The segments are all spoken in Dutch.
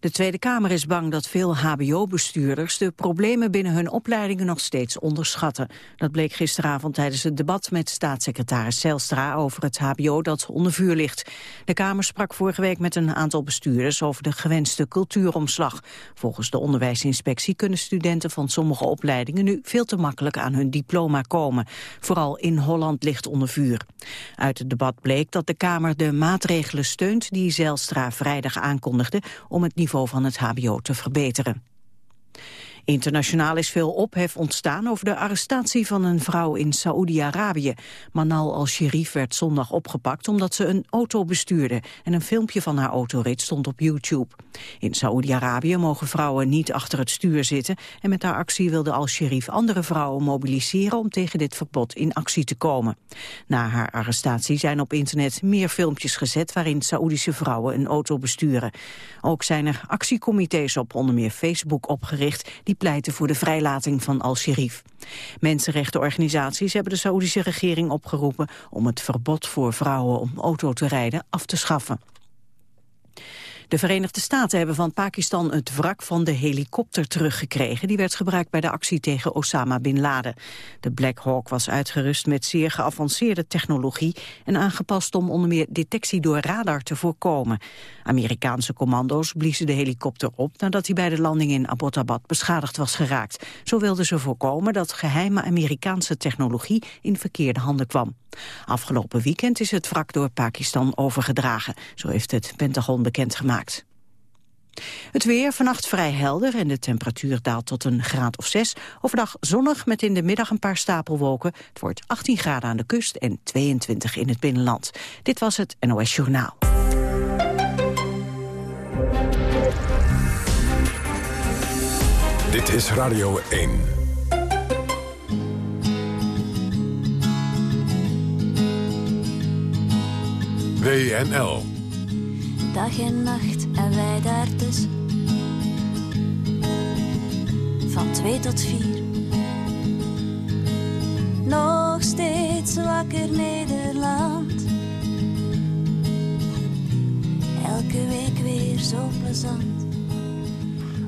De Tweede Kamer is bang dat veel hbo-bestuurders de problemen binnen hun opleidingen nog steeds onderschatten. Dat bleek gisteravond tijdens het debat met staatssecretaris Zelstra over het hbo dat onder vuur ligt. De Kamer sprak vorige week met een aantal bestuurders over de gewenste cultuuromslag. Volgens de onderwijsinspectie kunnen studenten van sommige opleidingen nu veel te makkelijk aan hun diploma komen. Vooral in Holland ligt onder vuur. Uit het debat bleek dat de Kamer de maatregelen steunt die Zelstra vrijdag aankondigde om het niveau van het hbo te verbeteren. Internationaal is veel ophef ontstaan over de arrestatie van een vrouw in Saoedi-Arabië. Manal al-Sherif werd zondag opgepakt omdat ze een auto bestuurde en een filmpje van haar autorit stond op YouTube. In Saoedi-Arabië mogen vrouwen niet achter het stuur zitten en met haar actie wilde al-Sherif andere vrouwen mobiliseren om tegen dit verbod in actie te komen. Na haar arrestatie zijn op internet meer filmpjes gezet waarin Saoedische vrouwen een auto besturen. Ook zijn er actiecomité's op onder meer Facebook opgericht die pleiten voor de vrijlating van al-Sherif. Mensenrechtenorganisaties hebben de Saoedische regering opgeroepen om het verbod voor vrouwen om auto te rijden af te schaffen. De Verenigde Staten hebben van Pakistan het wrak van de helikopter teruggekregen. Die werd gebruikt bij de actie tegen Osama Bin Laden. De Black Hawk was uitgerust met zeer geavanceerde technologie... en aangepast om onder meer detectie door radar te voorkomen. Amerikaanse commando's bliezen de helikopter op... nadat hij bij de landing in Abbottabad beschadigd was geraakt. Zo wilden ze voorkomen dat geheime Amerikaanse technologie in verkeerde handen kwam. Afgelopen weekend is het wrak door Pakistan overgedragen. Zo heeft het Pentagon bekendgemaakt. Het weer vannacht vrij helder en de temperatuur daalt tot een graad of 6. Overdag zonnig met in de middag een paar stapelwolken. Het wordt 18 graden aan de kust en 22 in het binnenland. Dit was het NOS Journaal. Dit is Radio 1. WNL. Dag en nacht en wij daartussen. Van twee tot vier. Nog steeds wakker Nederland. Elke week weer zo plezant.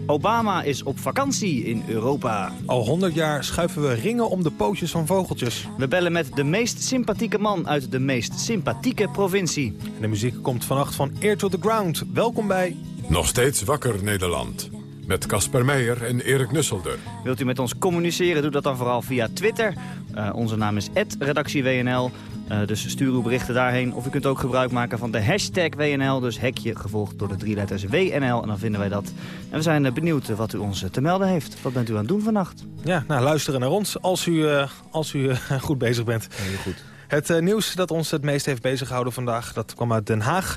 Obama is op vakantie in Europa. Al 100 jaar schuiven we ringen om de pootjes van vogeltjes. We bellen met de meest sympathieke man uit de meest sympathieke provincie. En de muziek komt vannacht van Ear to the Ground. Welkom bij... Nog steeds wakker Nederland. Met Casper Meijer en Erik Nusselder. Wilt u met ons communiceren, doe dat dan vooral via Twitter. Uh, onze naam is redactieWNL. Uh, dus stuur uw berichten daarheen. Of u kunt ook gebruik maken van de hashtag WNL. Dus hekje gevolgd door de drie letters WNL. En dan vinden wij dat. En we zijn uh, benieuwd wat u ons te melden heeft. Wat bent u aan het doen vannacht? Ja, nou luisteren naar ons als u, als u goed bezig bent. Heel goed. Het nieuws dat ons het meest heeft bezighouden vandaag, dat kwam uit Den Haag.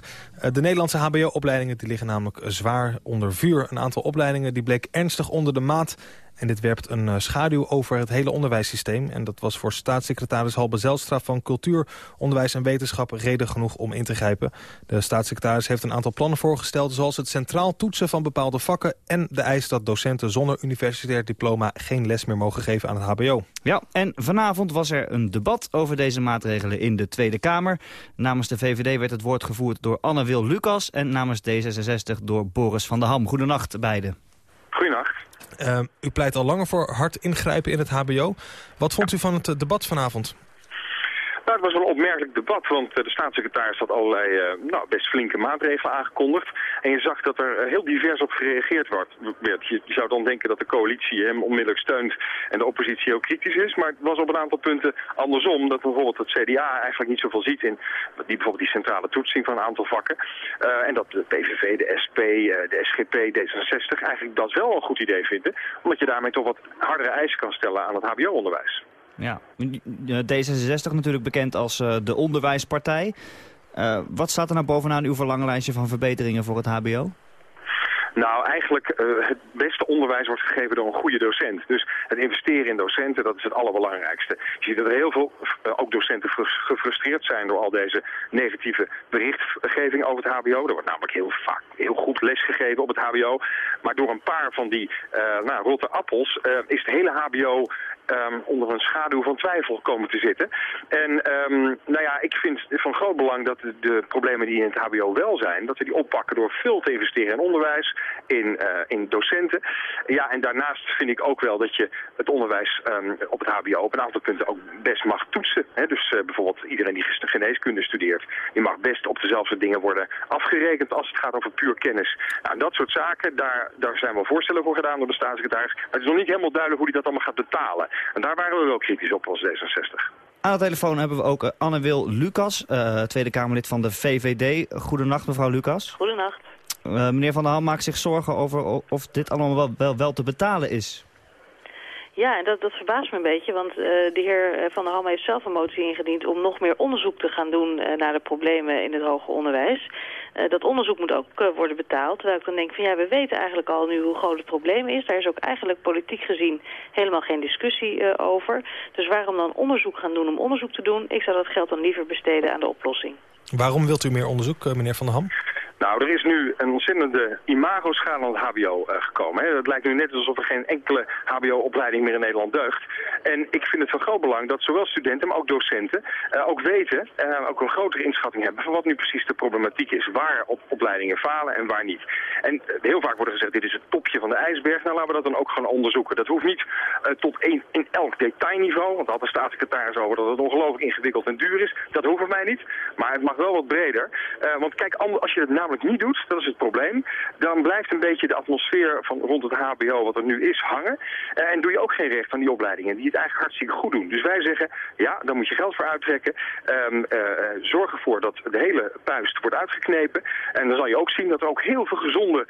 De Nederlandse hbo-opleidingen die liggen namelijk zwaar onder vuur. Een aantal opleidingen die bleek ernstig onder de maat. En dit werpt een uh, schaduw over het hele onderwijssysteem. En dat was voor staatssecretaris Halbe Zelstra van Cultuur, Onderwijs en Wetenschap reden genoeg om in te grijpen. De staatssecretaris heeft een aantal plannen voorgesteld... zoals het centraal toetsen van bepaalde vakken... en de eis dat docenten zonder universitair diploma geen les meer mogen geven aan het hbo. Ja, en vanavond was er een debat over deze maatregelen in de Tweede Kamer. Namens de VVD werd het woord gevoerd door Anne Wil Lucas... en namens D66 door Boris van der Ham. Goedenacht beiden. Uh, u pleit al langer voor hard ingrijpen in het hbo. Wat vond u van het debat vanavond? Nou, het was wel een opmerkelijk debat, want de staatssecretaris had allerlei uh, nou, best flinke maatregelen aangekondigd. En je zag dat er heel divers op gereageerd werd. Je, zou dan denken dat de coalitie hem onmiddellijk steunt en de oppositie heel kritisch is. Maar het was op een aantal punten andersom. Dat bijvoorbeeld het CDA eigenlijk niet zoveel ziet in die, bijvoorbeeld die centrale toetsing van een aantal vakken. En dat de PVV, de SP, de SGP, D66 eigenlijk dat wel een goed idee vinden. Omdat je daarmee toch wat hardere eisen kan stellen aan het hbo-onderwijs. Ja, D66 natuurlijk bekend als uh, de onderwijspartij. Uh, wat staat er nou bovenaan uw verlanglijstje van verbeteringen voor het hbo? Nou, eigenlijk uh, het beste onderwijs wordt gegeven door een goede docent. Dus het investeren in docenten, dat is het allerbelangrijkste. Je ziet dat er heel veel, uh, ook docenten gefrustreerd zijn door al deze negatieve berichtgeving over het hbo. Er wordt namelijk heel vaak heel goed lesgegeven op het hbo. Maar door een paar van die uh, nou, rotte appels is het hele hbo um, onder een schaduw van twijfel komen te zitten. En um, nou ja, ik vind het van groot belang dat de, de, problemen die in het hbo wel zijn, dat we die oppakken door veel te investeren in onderwijs, in, uh, in docenten. Ja, en daarnaast vind ik ook wel dat je het onderwijs um, op het hbo op een aantal punten ook best mag toetsen. Hè? Dus uh, bijvoorbeeld iedereen die geneeskunde studeert, die mag best op dezelfde dingen worden afgerekend als het gaat over puur kennis. Nou, dat soort zaken, daar, daar zijn wel voorstellen voor gedaan door de staatssecretaris. Maar het is nog niet helemaal duidelijk hoe hij dat allemaal gaat betalen. En daar waren we wel kritisch op als D66. Aan de telefoon hebben we ook Anne-Wil Lucas, uh, Tweede Kamerlid van de VVD. Goedenacht, mevrouw Lucas. Goedenacht. Uh, meneer Van der Ham maakt zich zorgen over of dit allemaal wel, wel, wel te betalen is. Ja, en dat, dat verbaast me een beetje, want uh, de heer Van der Ham heeft zelf een motie ingediend om nog meer onderzoek te gaan doen uh, naar de problemen in het hoger onderwijs. Uh, dat onderzoek moet ook worden betaald, terwijl ik dan denk van ja, we weten eigenlijk al nu hoe groot het probleem is. Daar is ook eigenlijk politiek gezien helemaal geen discussie over. Dus waarom dan onderzoek gaan doen om onderzoek te doen? Ik zou dat geld dan liever besteden aan de oplossing. Waarom wilt u meer onderzoek, meneer Van der Ham? Nou, er is nu een ontzettende imago-schade aan het hbo uh, gekomen. Het lijkt nu net alsof er geen enkele hbo-opleiding meer in Nederland deugt. En ik vind het van groot belang dat zowel studenten, maar ook docenten... Uh, ook weten, uh, ook een grotere inschatting hebben... van wat nu precies de problematiek is. Waar op opleidingen falen en waar niet. En heel vaak wordt er gezegd, dit is het topje van de ijsberg. Nou, laten we dat dan ook gaan onderzoeken. Dat hoeft niet tot één, in elk detailniveau... want had de staatssecretaris over dat het ongelooflijk ingewikkeld en duur is. Dat hoeft voor mij niet. Maar het mag wel wat breder. want kijk, als je het namelijk niet doet, dat is het probleem, dan blijft een beetje de atmosfeer van rond het hbo wat er nu is hangen. Uh, en doe je ook geen recht aan die opleidingen die het eigenlijk hartstikke goed doen. Dus wij zeggen, ja, daar moet je geld voor uittrekken. Um, uh, zorg ervoor dat de hele puist wordt uitgeknepen. En dan zal je ook zien dat er ook heel veel gezonde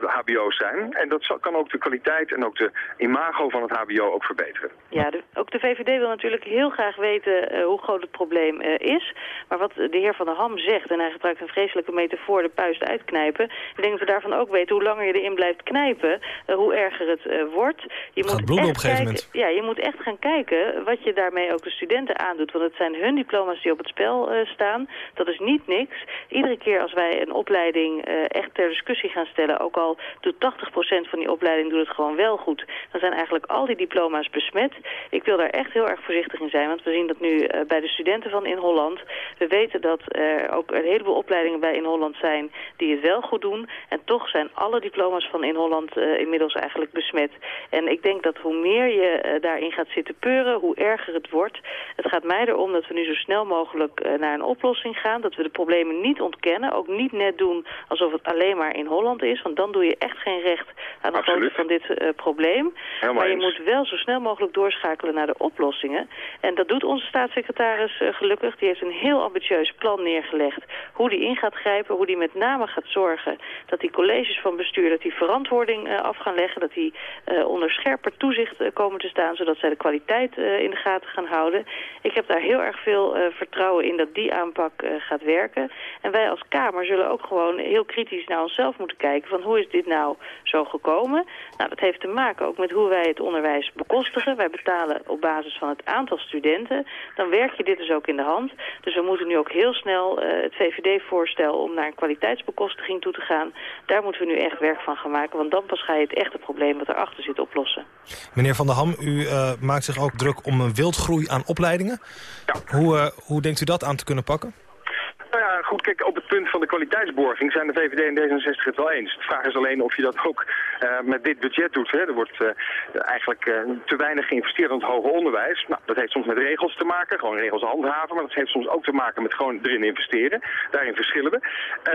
hbo's zijn. En dat zal, kan ook de kwaliteit en ook de imago van het hbo ook verbeteren. Ja, ook de VVD wil natuurlijk heel graag weten hoe groot het probleem is. Maar wat de heer Van der Ham zegt, en hij gebruikt een vreselijke metafoor de puist uitknijpen. Ik denk dat we daarvan ook weten hoe langer je erin blijft knijpen, uh, hoe erger het uh, wordt. Je moet bloeden op een gegeven moment. Ja, je moet echt gaan kijken wat je daarmee ook de studenten aandoet. Want het zijn hun diploma's die op het spel uh, staan. Dat is niet niks. Iedere keer als wij een opleiding echt ter discussie gaan stellen, ook al doet 80% van die opleiding doet het gewoon wel goed, dan zijn eigenlijk al die diploma's besmet. Ik wil daar echt heel erg voorzichtig in zijn, want we zien dat nu bij de studenten van in Holland. We weten dat er ook een heleboel opleidingen bij in Holland zijn die het wel goed doen. En toch zijn alle diploma's van in Holland uh, inmiddels eigenlijk besmet. En ik denk dat hoe meer je uh, daarin gaat zitten peuren, hoe erger het wordt. Het gaat mij erom dat we nu zo snel mogelijk uh, naar een oplossing gaan. Dat we de problemen niet ontkennen. Ook niet net doen alsof het alleen maar in Holland is. Want dan doe je echt geen recht aan de grootte van dit probleem. Helemaal maar je eens. moet wel zo snel mogelijk doorschakelen naar de oplossingen. En dat doet onze staatssecretaris gelukkig. Die heeft een heel ambitieus plan neergelegd hoe die in gaat grijpen, hoe die met name gaat zorgen dat die colleges van bestuur, dat die verantwoording uh, af gaan leggen, dat die uh, onder scherper toezicht uh, komen te staan, zodat zij de kwaliteit in de gaten gaan houden. Ik heb daar heel erg veel vertrouwen in dat die aanpak gaat werken. En wij als Kamer zullen ook gewoon heel kritisch naar onszelf moeten kijken van hoe is dit nou zo gekomen? Nou, dat heeft te maken ook met hoe wij het onderwijs bekostigen. Wij betalen op basis van het aantal studenten. Dan werk je dit dus ook in de hand. Dus we moeten nu ook heel snel het VVD-voorstel om naar een kwaliteitsbekostiging toe te gaan. Daar moeten we nu echt werk van gaan maken. Want dan pas ga je het echte probleem wat erachter zit oplossen. Meneer Van der Ham, u uh, maakt zich ook druk om een wildgroei aan opleidingen. Ja. Hoe, uh, hoe denkt u dat aan te kunnen pakken? Nou ja, goed, kijk, op het punt van de kwaliteitsborging zijn de VVD en D66 het wel eens. De vraag is alleen of je dat ook uh, met dit budget doet. Hè. Er wordt uh, eigenlijk uh, te weinig geïnvesteerd in het hoger onderwijs. Nou, dat heeft soms met regels te maken, gewoon regels handhaven. Maar dat heeft soms ook te maken met gewoon erin investeren. Daarin verschillen we.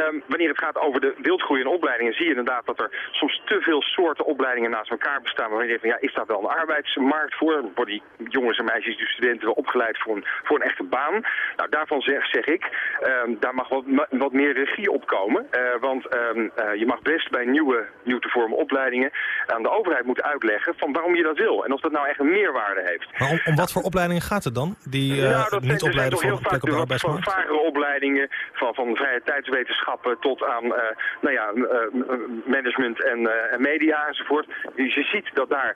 Um, wanneer het gaat over de wildgroei in opleidingen zie je inderdaad dat er soms te veel soorten opleidingen naast elkaar bestaan. Waarvan je denkt, ja, is daar wel een arbeidsmarkt voor? Worden die jongens en meisjes, die studenten wel opgeleid voor een, voor een echte baan? Nou, daarvan zeg, zeg ik, um, daar mag wat, wat meer regie opkomen. want ehm, je mag best bij nieuwe, nieuw te vormen opleidingen aan de overheid moeten uitleggen van waarom je dat wil. En of dat nou echt een meerwaarde heeft. Maar om, om wat voor opleidingen gaat het dan? Die nou, dat niet opleiden voor plek op de arbeidsmarkt? Van vagere opleidingen, van, van vrije tijdswetenschappen tot aan nou ja, management en, en media enzovoort. Dus je ziet dat daar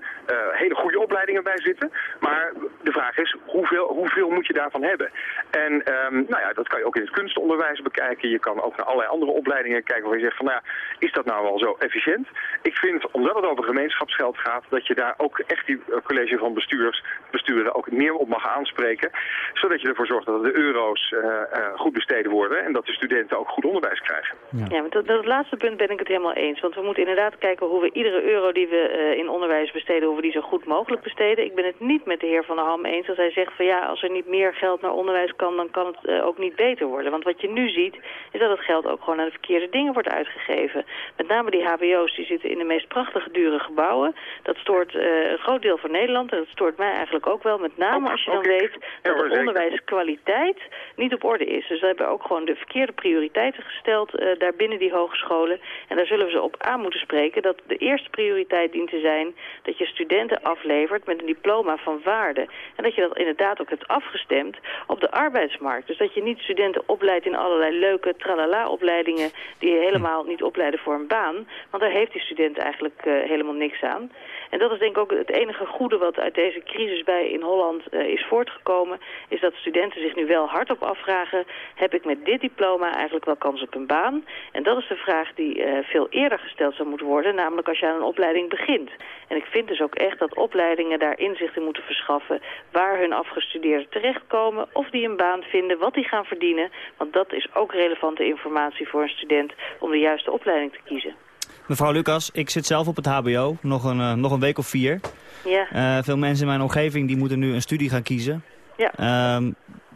hele goede opleidingen bij zitten. Maar de vraag is, hoeveel, hoeveel moet je daarvan hebben? En um, nou ja, dat kan je ook in het kunstonderwijs bekijken. Je kan ook naar allerlei andere opleidingen kijken waar je zegt van, nou ja, is dat nou wel zo efficiënt? Ik vind, omdat het over gemeenschapsgeld gaat, dat je daar ook echt die eh, college van bestuurders, besturen ook meer op mag aanspreken. Zodat je ervoor zorgt dat de euro's uh, uh, goed besteden worden en dat de studenten ook goed onderwijs krijgen. Ja, ja met dat, dat, laatste punt ben ik het helemaal eens. Want we moeten inderdaad kijken hoe we iedere euro die we uh, in onderwijs besteden, hoe we die zo goed mogelijk besteden. Ik ben het niet met de heer Van der Ham eens als hij zegt van ja, als er niet meer geld naar onderwijs kan, dan kan het uh, ook niet beter worden. Want wat je nu ziet, is dat het geld ook gewoon aan de verkeerde dingen wordt uitgegeven. Met name die hbo's, die zitten in de meest prachtige, dure gebouwen. Dat stoort uh, een groot deel van Nederland en dat stoort mij eigenlijk ook wel. Met name als je dan weet dat de onderwijskwaliteit niet op orde is. Dus we hebben ook gewoon de verkeerde prioriteiten gesteld uh, daar binnen die hogescholen. En daar zullen we ze op aan moeten spreken dat de eerste prioriteit dient te zijn dat je studenten aflevert met een diploma van waarde. En dat je dat inderdaad ook hebt afgestemd op de arbeidsmarkt. Dus dat je niet studenten opleidt in allerlei leuke tralala-opleidingen... die helemaal niet opleiden voor een baan. Want daar heeft die student eigenlijk uh, helemaal niks aan. En dat is denk ik ook het enige goede wat uit deze crisis bij in Holland uh, is voortgekomen... is dat studenten zich nu wel hardop afvragen... heb ik met dit diploma eigenlijk wel kans op een baan? En dat is de vraag die uh, veel eerder gesteld zou moeten worden... namelijk als je aan een opleiding begint. En ik vind dus ook echt dat opleidingen daar inzicht in moeten verschaffen... waar hun afgestudeerden terechtkomen, of die een baan vinden, wat die gaan verdienen. Want dat is ook relevante informatie voor een student om de juiste opleiding te kiezen. Mevrouw Lucas, ik zit zelf op het hbo, nog een, uh, nog een week of vier. Ja. Uh, veel mensen in mijn omgeving die moeten nu een studie gaan kiezen. Ja. Uh,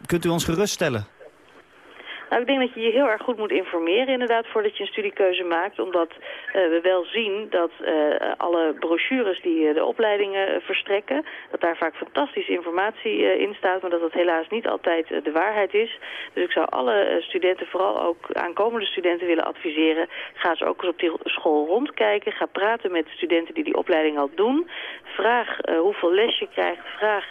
kunt u ons geruststellen? Nou, ik denk dat je je heel erg goed moet informeren inderdaad voordat je een studiekeuze maakt. Omdat uh, we wel zien dat uh, alle brochures die uh, de opleidingen verstrekken, dat daar vaak fantastische informatie in staat, maar dat dat helaas niet altijd de waarheid is. Dus ik zou alle studenten, vooral ook aankomende studenten willen adviseren, ga ze ook eens op die school rondkijken. Ga praten met studenten die die opleiding al doen. Vraag hoeveel les je krijgt. Vraag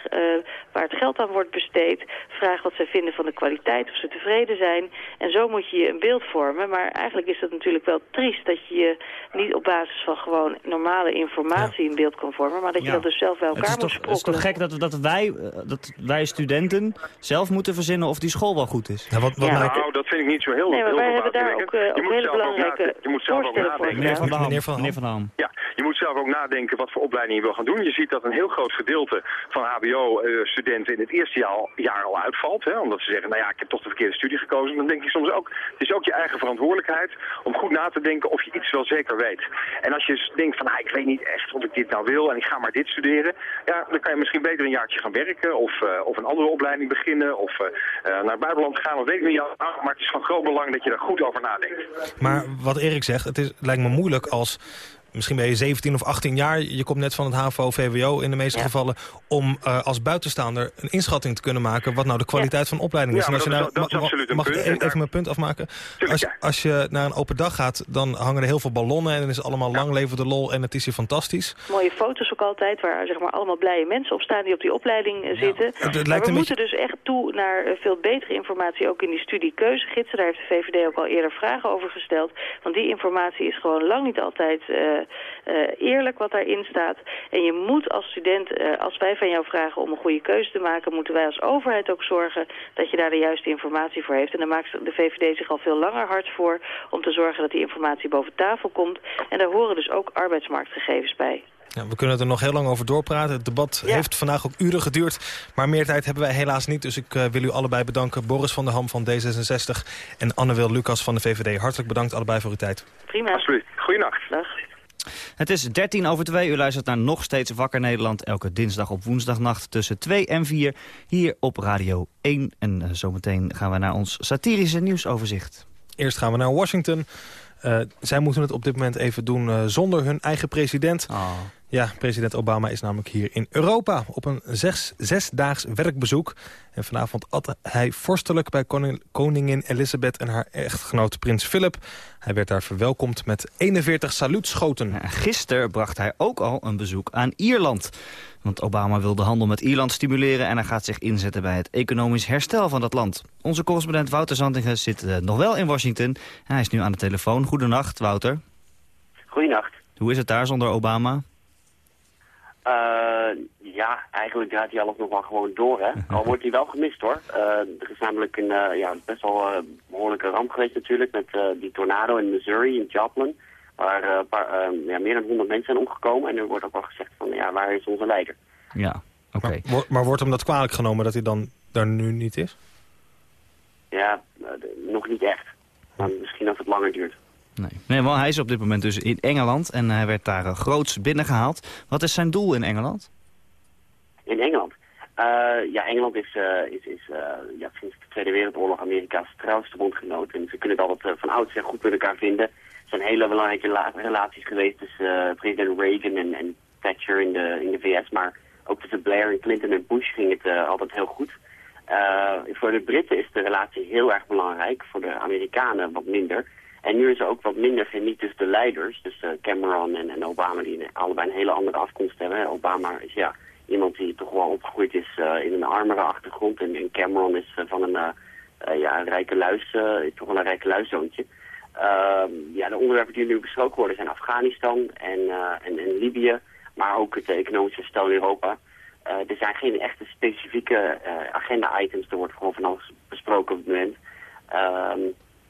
waar het geld aan wordt besteed. Vraag wat zij vinden van de kwaliteit, of ze tevreden zijn. En zo moet je je een beeld vormen. Maar eigenlijk is het natuurlijk wel triest dat je je niet op basis van gewoon normale informatie ja. een beeld kan vormen. Maar dat je ja. dat dus zelf bij elkaar moet toch, sprokkelen. Het is toch gek dat, dat, wij, dat wij studenten zelf moeten verzinnen of die school wel goed is? Ja, wat, wat nou, nou, dat vind ik niet zo heel Nee, maar heel wij hebben daar ook, uh, ook hele belangrijke Je moet zelf ook nadenken. Meneer Van, Ham. Meneer van, Meneer van Ham. Ja, je moet zelf ook nadenken wat voor opleiding je wil gaan doen. Je ziet dat een heel groot gedeelte van hbo-studenten in het eerste jaar, jaar al uitvalt. Hè, omdat ze zeggen, nou ja, ik heb toch de verkeerde studie gekozen. Dan denk ik soms ook, het is ook je eigen verantwoordelijkheid om goed na te denken of je iets wel zeker weet. En als je denkt van, nou, ik weet niet echt of ik dit nou wil en ik ga maar dit studeren. Ja, dan kan je misschien beter een jaartje gaan werken of, uh, of een andere opleiding beginnen. Of uh, naar het buitenland gaan, of weet ik niet. Maar het is van groot belang dat je daar goed over nadenkt. Maar wat Erik zegt, het, is, lijkt me moeilijk als misschien ben je 17 of 18 jaar, je komt net van het HAVO, VWO in de meeste ja. gevallen, om uh, als buitenstaander een inschatting te kunnen maken wat nou de kwaliteit ja. van opleiding is. Ja, en als je nou, dat is, dat is mag ik even, mijn punt afmaken? Als, als, je naar een open dag gaat, dan hangen er heel veel ballonnen en dan is het allemaal lang leven de lol en het is hier fantastisch. Mooie foto's ook altijd, waar zeg maar allemaal blije mensen op staan die op die opleiding uh, zitten. Het, het maar we moeten beetje... dus echt toe naar uh, veel betere informatie, ook in die studiekeuzegidsen. Daar heeft de VVD ook al eerder vragen over gesteld. Want die informatie is gewoon lang niet altijd eerlijk wat daarin staat. En je moet als student, uh, als wij van jou vragen om een goede keuze te maken... moeten wij als overheid ook zorgen dat je daar de juiste informatie voor heeft. En daar maakt de VVD zich al veel langer hard voor... om te zorgen dat die informatie boven tafel komt. En daar horen dus ook arbeidsmarktgegevens bij. Ja, we kunnen er nog heel lang over doorpraten. Het debat ja. heeft vandaag ook uren geduurd. Maar meer tijd hebben wij helaas niet. Dus ik uh, wil u allebei bedanken. Boris van der Ham van D66 en Anne-Wil Lucas van de VVD. Hartelijk bedankt allebei voor uw tijd. Prima. Alsjeblieft. Goeienacht. Dag. Het is 13 over 2. U luistert naar Nog Steeds Wakker Nederland. Elke dinsdag op woensdagnacht tussen 2 en 4. Hier op Radio 1. En uh, zometeen gaan we naar ons satirische nieuwsoverzicht. Eerst gaan we naar Washington. Uh, zij moeten het op dit moment even doen uh, zonder hun eigen president. Oh. Ja, president Obama is namelijk hier in Europa op een zes, zesdaags werkbezoek. En vanavond at hij vorstelijk bij koning, koningin Elizabeth en haar echtgenoot prins Philip. Hij werd daar verwelkomd met 41 saluutschoten. Gisteren bracht hij ook al een bezoek aan Ierland. Want Obama wil de handel met Ierland stimuleren... en hij gaat zich inzetten bij het economisch herstel van dat land. Onze correspondent Wouter Zantingen zit uh, nog wel in Washington. Hij is nu aan de telefoon. Goedenacht, Wouter. Goedenacht. Hoe is het daar zonder Obama? Uh, ja, eigenlijk draait hij alles nog wel gewoon door, hè. Al wordt hij wel gemist, hoor. Uh, er is namelijk een uh, ja, best wel behoorlijke ramp geweest natuurlijk... met die tornado in Missouri, in Joplin... waar paar, ja, meer dan 100 mensen zijn omgekomen. En er wordt ook wel gezegd van, ja, waar is onze leider? Ja, oké. Okay. Maar, maar, wordt hem dat kwalijk genomen dat hij dan daar nu niet is? Ja, nog niet echt. Maar misschien als het langer duurt. Nee. nee, wel hij is op dit moment dus in Engeland en hij werd daar uh, groots binnengehaald. Wat is zijn doel in Engeland? In Engeland? Uh, ja, Engeland is, uh, is, is ja, sinds de Tweede Wereldoorlog Amerika's trouwste bondgenoot. En ze kunnen het altijd van oudsher goed met elkaar vinden. Er zijn hele belangrijke relaties geweest tussen president Reagan en, en, Thatcher in de, in de VS. Maar ook tussen Blair en Clinton en Bush ging het altijd heel goed. voor de Britten is de relatie heel erg belangrijk, voor de Amerikanen wat minder. En nu is er ook wat minder geniet tussen de leiders. Dus uh, Cameron en, Obama die allebei een hele andere afkomst hebben. Obama is ja iemand die toch wel opgegroeid is uh, in een armere achtergrond. En, en Cameron is uh, van een, ja, rijke luis, toch wel een rijke luiszoontje. Ehm, ja, de onderwerpen die nu besproken worden zijn Afghanistan en, en, Libië. Maar ook het economische herstel in Europa. er zijn geen echte specifieke agenda-items. Er wordt gewoon van alles besproken op het moment. Ehm,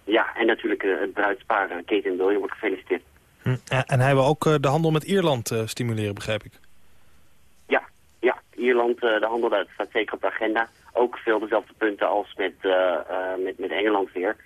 ja, en natuurlijk uh, het bruidspaar uh, Kate en William wordt gefeliciteerd. Hm. En hij wil ook de handel met Ierland stimuleren, begrijp ik. Ja, ja Ierland, de handel dat staat zeker op de agenda. Ook veel dezelfde punten als met, met, met Engeland weer.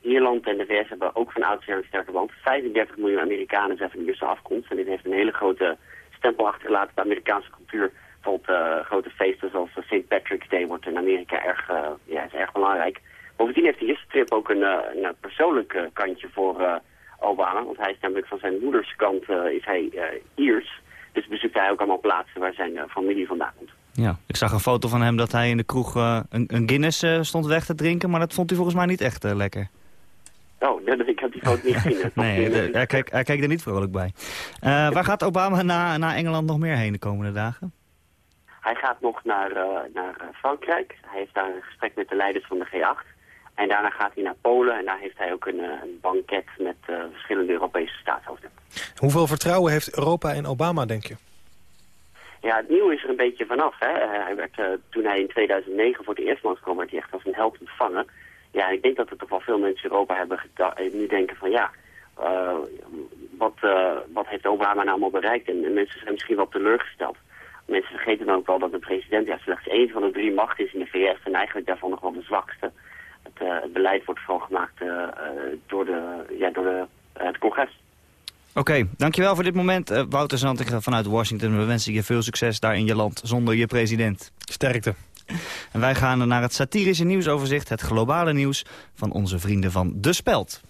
Ierland en de VS hebben ook van oudsher een sterke band. 35 miljoen Amerikanen zijn van Ierse afkomst. En dit heeft een hele grote stempel achtergelaten op de Amerikaanse cultuur. Bijvoorbeeld grote feesten zoals St. Patrick's Day wordt in Amerika erg, ja, is erg belangrijk. Bovendien heeft die eerste trip ook een, een persoonlijk uh, kantje voor uh, Obama. Want hij is namelijk van zijn moeders kant is hij Iers. Dus bezoekt hij ook allemaal plaatsen waar zijn familie vandaan komt. Ja, ik zag een foto van hem dat hij in de kroeg een, een, Guinness stond weg te drinken. Maar dat vond hij volgens mij niet echt lekker. Oh, nee, ik heb die foto niet gezien. nee, de, hij, kijkt, hij er niet vrolijk bij. waar gaat Obama na, na Engeland nog meer heen de komende dagen? Hij gaat nog naar, naar Frankrijk. Hij heeft daar een gesprek met de leiders van de G8. En daarna gaat hij naar Polen en daar heeft hij ook een, een banket met uh, verschillende Europese staatshoofden. Hoeveel vertrouwen heeft Europa in Obama, denk je? Ja, het nieuwe is er een beetje vanaf. Hè. Uh, hij werd, uh, toen hij in 2009 voor het eerst kwam, werd hij echt als een held ontvangen. Ja, ik denk dat er toch wel veel mensen in Europa hebben nu denken van ja, wat, wat heeft Obama nou allemaal bereikt? En, en mensen zijn misschien wel teleurgesteld. Mensen vergeten dan ook wel dat de president ja, slechts één van de drie machten is in de VS en eigenlijk daarvan nog wel de zwakste. Het, uh, het beleid wordt vooral gemaakt uh, door, de, ja, door de, het congres. Oké, okay, dankjewel voor dit moment. Uh, Wouter Zantiger vanuit Washington. We wensen je veel succes daar in je land zonder je president. Sterkte. En wij gaan naar het satirische nieuwsoverzicht, het globale nieuws van onze vrienden van De Speld.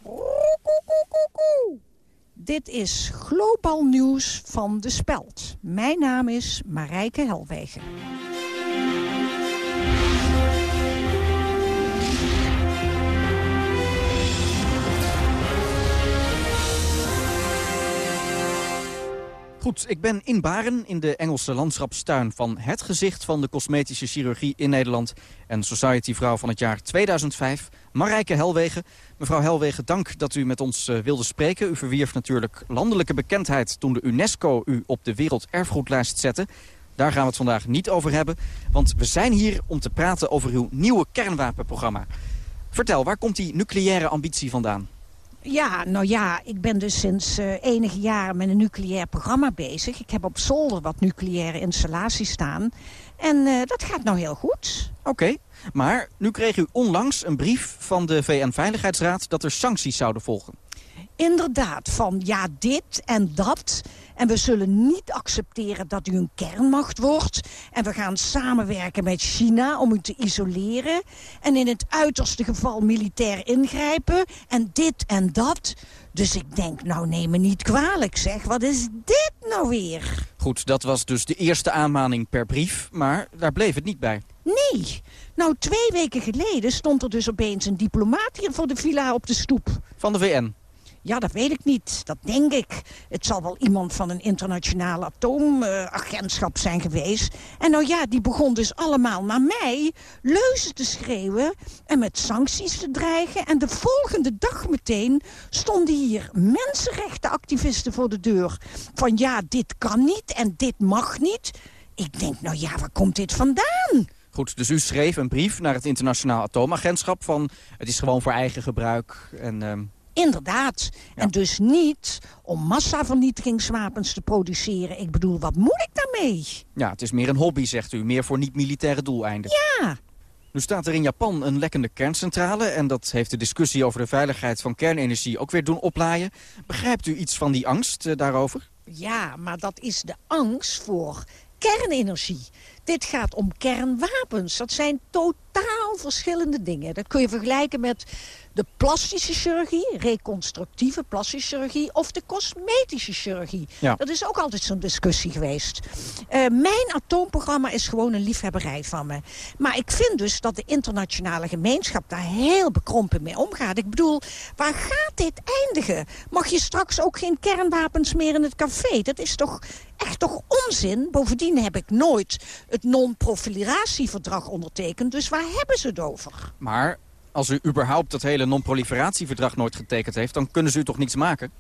Dit is Globaal Nieuws van De Speld. Mijn naam is Marijke Helwegen. Goed, ik ben in Baren in de Engelse landschapstuin van het gezicht van de cosmetische chirurgie in Nederland. En Society-vrouw van het jaar 2005, Marijke Helwegen. Mevrouw Helwegen, dank dat u met ons uh, wilde spreken. U verwierf natuurlijk landelijke bekendheid toen de UNESCO u op de werelderfgoedlijst zette. Daar gaan we het vandaag niet over hebben, want we zijn hier om te praten over uw nieuwe kernwapenprogramma. Vertel, waar komt die nucleaire ambitie vandaan? Ja, nou ja, ik ben dus sinds uh, enige jaren met een nucleair programma bezig. Ik heb op zolder wat nucleaire installaties staan. En uh, dat gaat nou heel goed. Oké, maar nu kreeg u onlangs een brief van de VN-veiligheidsraad dat er sancties zouden volgen. Inderdaad, van ja, dit en dat. En we zullen niet accepteren dat u een kernmacht wordt. En we gaan samenwerken met China om u te isoleren. En in het uiterste geval militair ingrijpen. En dit en dat. Dus ik denk, nou neem me niet kwalijk zeg. Wat is dit nou weer? Goed, dat was dus de eerste aanmaning per brief. Maar daar bleef het niet bij. Nee. Nou, twee weken geleden stond er dus opeens een diplomaat hier voor de villa op de stoep. Van de VN? Ja, dat weet ik niet. Dat denk ik. Het zal wel iemand van een internationaal atoomagentschap zijn geweest. En nou ja, die begon dus allemaal naar mij leuzen te schreeuwen... en met sancties te dreigen. En de volgende dag meteen stonden hier mensenrechtenactivisten voor de deur. Van ja, dit kan niet en dit mag niet. Ik denk, nou ja, waar komt dit vandaan? Goed, dus u schreef een brief naar het internationaal atoomagentschap van... het is gewoon voor eigen gebruik en... Uh... Inderdaad. En dus niet om massavernietigingswapens te produceren. Ik bedoel, wat moet ik daarmee? Ja, het is meer een hobby, zegt u. Meer voor niet-militaire doeleinden. Ja. Nu staat er in Japan een lekkende kerncentrale... en dat heeft de discussie over de veiligheid van kernenergie ook weer doen oplaaien. Begrijpt u iets van die angst uh, daarover? Ja, maar dat is de angst voor kernenergie. Dit gaat om kernwapens. Dat zijn totaal verschillende dingen. Dat kun je vergelijken met de plastische chirurgie, reconstructieve plastische chirurgie... of de cosmetische chirurgie. Ja. Dat is ook altijd zo'n discussie geweest. Uh, mijn atoomprogramma is gewoon een liefhebberij van me. Maar ik vind dus dat de internationale gemeenschap daar heel bekrompen mee omgaat. Ik bedoel, waar gaat dit eindigen? Mag je straks ook geen kernwapens meer in het café? Dat is toch echt toch onzin? Bovendien heb ik nooit het non-profileratieverdrag ondertekend. Dus waar hebben ze het over? Maar als u überhaupt dat hele non-proliferatieverdrag nooit getekend heeft... dan kunnen ze u toch niets maken?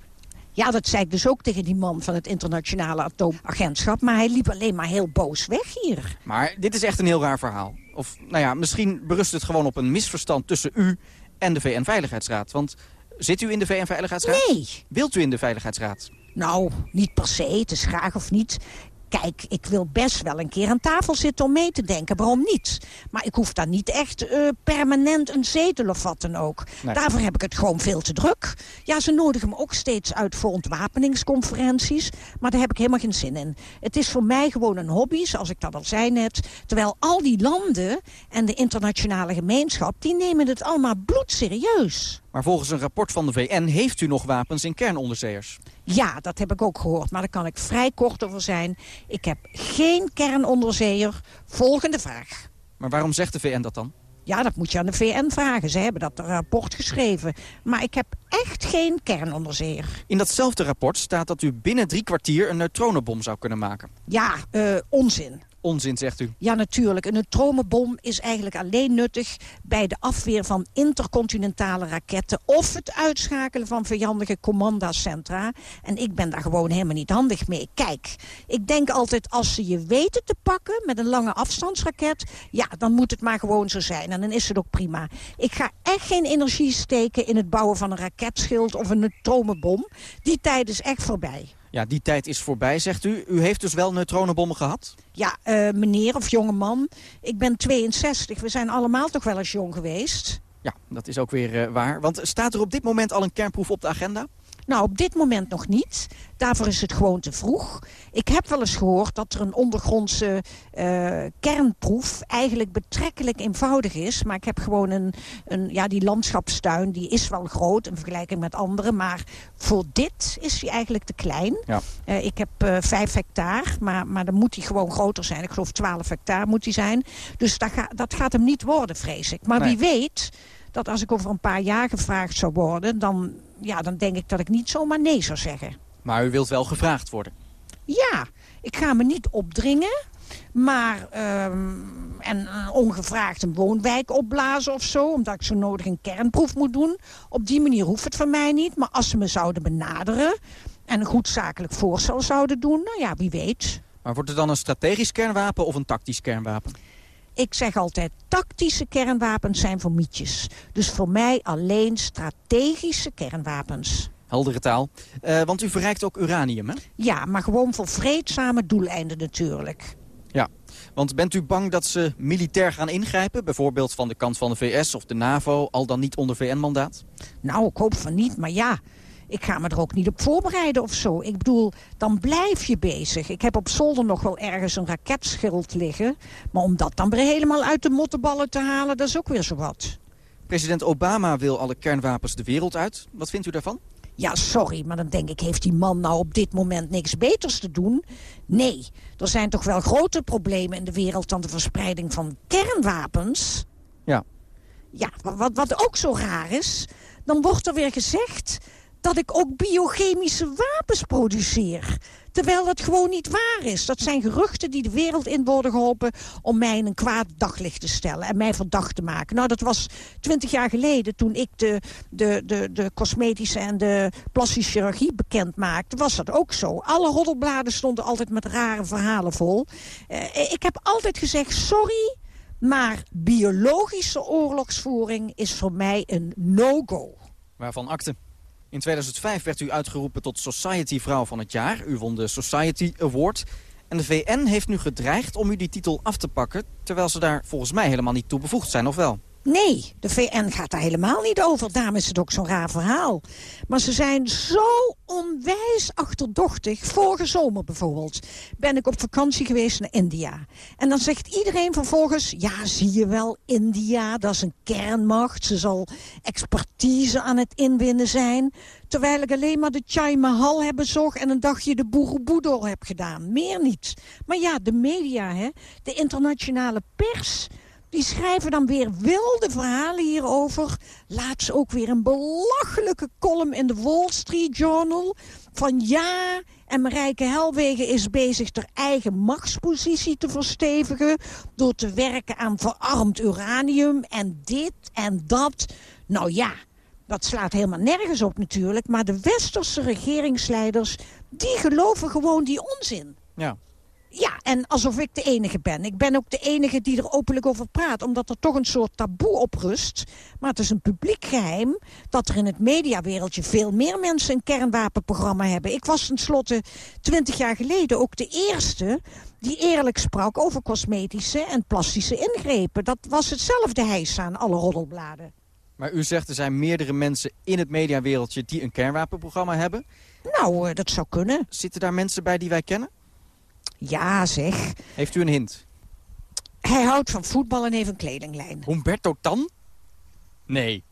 Ja, dat zei ik dus ook tegen die man van het internationale atoomagentschap. Maar hij liep alleen maar heel boos weg hier. Maar dit is echt een heel raar verhaal. Of, nou ja, misschien berust het gewoon op een misverstand tussen u en de VN-veiligheidsraad. Want zit u in de VN-veiligheidsraad? Nee. Wilt u in de Veiligheidsraad? Nou, niet per se. Het is graag of niet. Kijk, ik wil best wel een keer aan tafel zitten om mee te denken. Waarom niet? Maar ik hoef daar niet echt uh, permanent een zetel of wat dan ook. Nee. Daarvoor heb ik het gewoon veel te druk. Ja, ze nodigen me ook steeds uit voor ontwapeningsconferenties. Maar daar heb ik helemaal geen zin in. Het is voor mij gewoon een hobby, zoals ik dat al zei net. Terwijl al die landen en de internationale gemeenschap... die nemen het allemaal bloedserieus. Maar volgens een rapport van de VN heeft u nog wapens in kernonderzeeërs. Ja, dat heb ik ook gehoord, maar daar kan ik vrij kort over zijn. Ik heb geen kernonderzeeër. Volgende vraag. Maar waarom zegt de VN dat dan? Ja, dat moet je aan de VN vragen. Ze hebben dat rapport geschreven. Maar ik heb echt geen kernonderzeeër. In datzelfde rapport staat dat u binnen drie kwartier een neutronenbom zou kunnen maken. Ja, uh, onzin. Onzin, zegt u? Ja, natuurlijk. Een neutronenbom is eigenlijk alleen nuttig... bij de afweer van intercontinentale raketten... of het uitschakelen van vijandige commandacentra. En ik ben daar gewoon helemaal niet handig mee. Kijk, ik denk altijd als ze je weten te pakken... met een lange afstandsraket... ja, dan moet het maar gewoon zo zijn. En dan is het ook prima. Ik ga echt geen energie steken in het bouwen van een raketschild... of een neutronenbom. Die tijd is echt voorbij. Ja, die tijd is voorbij, zegt u. U heeft dus wel neutronenbommen gehad? Ja, uh, meneer of jonge man. Ik ben 62. We zijn allemaal toch wel eens jong geweest. Ja, dat is ook weer uh, waar. Want staat er op dit moment al een kernproef op de agenda? Nou, op dit moment nog niet. Daarvoor is het gewoon te vroeg. Ik heb wel eens gehoord dat er een ondergrondse uh, kernproef eigenlijk betrekkelijk eenvoudig is. Maar ik heb gewoon een, een, ja, die landschapstuin, die is wel groot in vergelijking met anderen. Maar voor dit is die eigenlijk te klein. Ja. Uh, ik heb uh, vijf hectare, maar, maar dan moet die gewoon groter zijn. Ik geloof 12 hectare moet die zijn. Dus dat, ga, dat gaat hem niet worden, vrees ik. Maar Nee. wie weet dat als ik over een paar jaar gevraagd zou worden... dan, ja, dan denk ik dat ik niet zomaar nee zou zeggen. Maar u wilt wel gevraagd worden. Ja, ik ga me niet opdringen. Maar ehm, en eh, ongevraagd een woonwijk opblazen of zo... omdat ik zo nodig een kernproef moet doen. Op die manier hoeft het van mij niet. Maar als ze me zouden benaderen... en een goed zakelijk voorstel zouden doen... nou ja, wie weet. Maar wordt het dan een strategisch kernwapen of een tactisch kernwapen? Ik zeg altijd, tactische kernwapens zijn voor mietjes. Dus voor mij alleen strategische kernwapens. Heldere taal. Uh, want u verrijkt ook uranium, hè? Ja, maar gewoon voor vreedzame doeleinden natuurlijk. Ja, want bent u bang dat ze militair gaan ingrijpen? Bijvoorbeeld van de kant van de VS of de NAVO, al dan niet onder VN-mandaat? Nou, ik hoop van niet, maar ja... Ik ga me er ook niet op voorbereiden of zo. Ik bedoel, dan blijf je bezig. Ik heb op zolder nog wel ergens een raketschild liggen. Maar om dat dan weer helemaal uit de mottenballen te halen, dat is ook weer zo wat. President Obama wil alle kernwapens de wereld uit. Wat vindt u daarvan? Ja, sorry, maar dan denk ik, heeft die man nou op dit moment niks beters te doen? Nee, er zijn toch wel grote problemen in de wereld dan de verspreiding van kernwapens? Ja. Ja, wat, wat ook zo raar is, dan wordt er weer gezegd dat ik ook biochemische wapens produceer. Terwijl dat gewoon niet waar is. Dat zijn geruchten die de wereld in worden geholpen... om mij in een kwaad daglicht te stellen en mij verdacht te maken. Nou, dat was twintig jaar geleden toen ik de, de, de, de cosmetische en de plastische chirurgie bekend maakte. Was dat ook zo. Alle roddelbladen stonden altijd met rare verhalen vol. Uh, ik heb altijd gezegd, sorry... Maar biologische oorlogsvoering is voor mij een no-go. Waarvan akte? In 2005 werd u uitgeroepen tot Society Vrouw van het Jaar. U won de Society Award. En de VN heeft nu gedreigd om u die titel af te pakken... terwijl ze daar volgens mij helemaal niet toe bevoegd zijn, of wel? Nee, de VN gaat daar helemaal niet over. Daarom is het ook zo'n raar verhaal. Maar ze zijn zo onwijs achterdochtig. Vorige zomer bijvoorbeeld ben ik op vakantie geweest naar India. En dan zegt iedereen vervolgens... ja, zie je wel, India, dat is een kernmacht. Ze zal expertise aan het inwinnen zijn. Terwijl ik alleen maar de Chai Mahal heb bezocht... en een dagje de Borobudur heb gedaan. Meer niet. Maar ja, de media, hè, de internationale pers die schrijven dan weer wilde verhalen hierover. Laatst ook weer een belachelijke column in de Wall Street Journal. Van ja, en Marijke Helwegen is bezig haar eigen machtspositie te verstevigen... door te werken aan verarmd uranium en dit en dat. Nou ja, dat slaat helemaal nergens op natuurlijk. Maar de westerse regeringsleiders, die geloven gewoon die onzin. Ja, ja, en alsof ik de enige ben. Ik ben ook de enige die er openlijk over praat. Omdat er toch een soort taboe op rust. Maar het is een publiek geheim dat er in het mediawereldje... veel meer mensen een kernwapenprogramma hebben. Ik was tenslotte twintig jaar geleden ook de eerste... die eerlijk sprak over cosmetische en plastische ingrepen. Dat was hetzelfde hijs aan alle roddelbladen. Maar u zegt er zijn meerdere mensen in het mediawereldje... die een kernwapenprogramma hebben? Nou, eh, dat zou kunnen. Zitten daar mensen bij die wij kennen? Ja, zeg. Heeft u een hint? Hij houdt van voetbal en heeft een kledinglijn. Humberto Tan? Nee.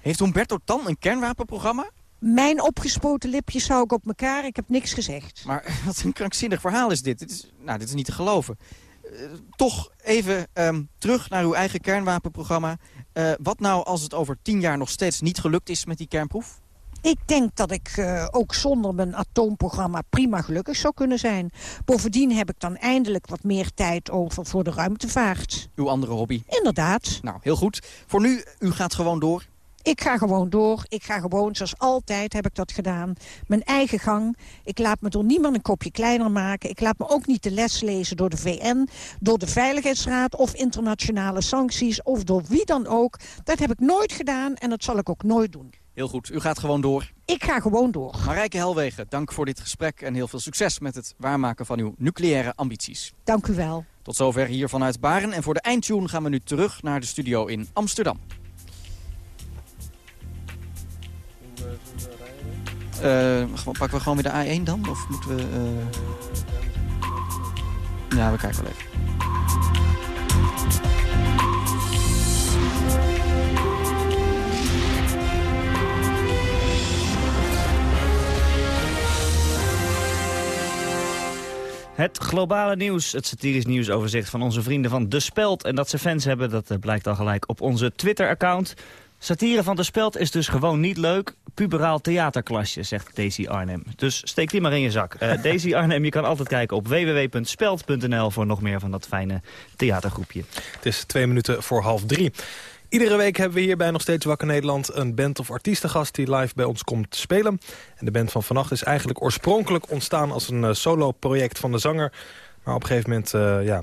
Heeft Humberto Tan een kernwapenprogramma? Mijn opgespoten lipjes hou ik op elkaar. Ik heb niks gezegd. Maar wat een krankzinnig verhaal is dit. Dit is, nou, dit is niet te geloven. Uh, toch even um, terug naar uw eigen kernwapenprogramma. Uh, wat nou als het over tien jaar nog steeds niet gelukt is met die kernproef? Ik denk dat ik uh, ook zonder mijn atoomprogramma prima gelukkig zou kunnen zijn. Bovendien heb ik dan eindelijk wat meer tijd over voor de ruimtevaart. Uw andere hobby? Inderdaad. Nou, heel goed. Voor nu, u gaat gewoon door? Ik ga gewoon door. Ik ga gewoon, zoals altijd heb ik dat gedaan. Mijn eigen gang. Ik laat me door niemand een kopje kleiner maken. Ik laat me ook niet de les lezen door de VN, door de Veiligheidsraad... of internationale sancties, of door wie dan ook. Dat heb ik nooit gedaan en dat zal ik ook nooit doen. Heel goed, u gaat gewoon door. Ik ga gewoon door. Marijke Helwegen, dank voor dit gesprek en heel veel succes met het waarmaken van uw nucleaire ambities. Dank u wel. Tot zover hier vanuit Baren. En voor de eindtune gaan we nu terug naar de studio in Amsterdam. Uh, pakken we gewoon weer de A1 dan? Of moeten we... Uh... Ja, we kijken wel even. Het globale nieuws, het satirisch nieuwsoverzicht van onze vrienden van De Speld. En dat ze fans hebben, dat eh, blijkt al gelijk op onze Twitter-account. Satire van De Speld is dus gewoon niet leuk. Puberaal theaterklasje, zegt Daisy Arnhem. Dus steek die maar in je zak. Uh, Daisy Arnhem, je kan altijd kijken op www.speld.nl... voor nog meer van dat fijne theatergroepje. Het is twee minuten voor half drie. Iedere week hebben we hier bij Nog Steeds Wakker Nederland... een band of artiestengast die live bij ons komt spelen. En de band van vannacht is eigenlijk oorspronkelijk ontstaan... als een uh, solo-project van de zanger. Maar op een gegeven moment uh, ja,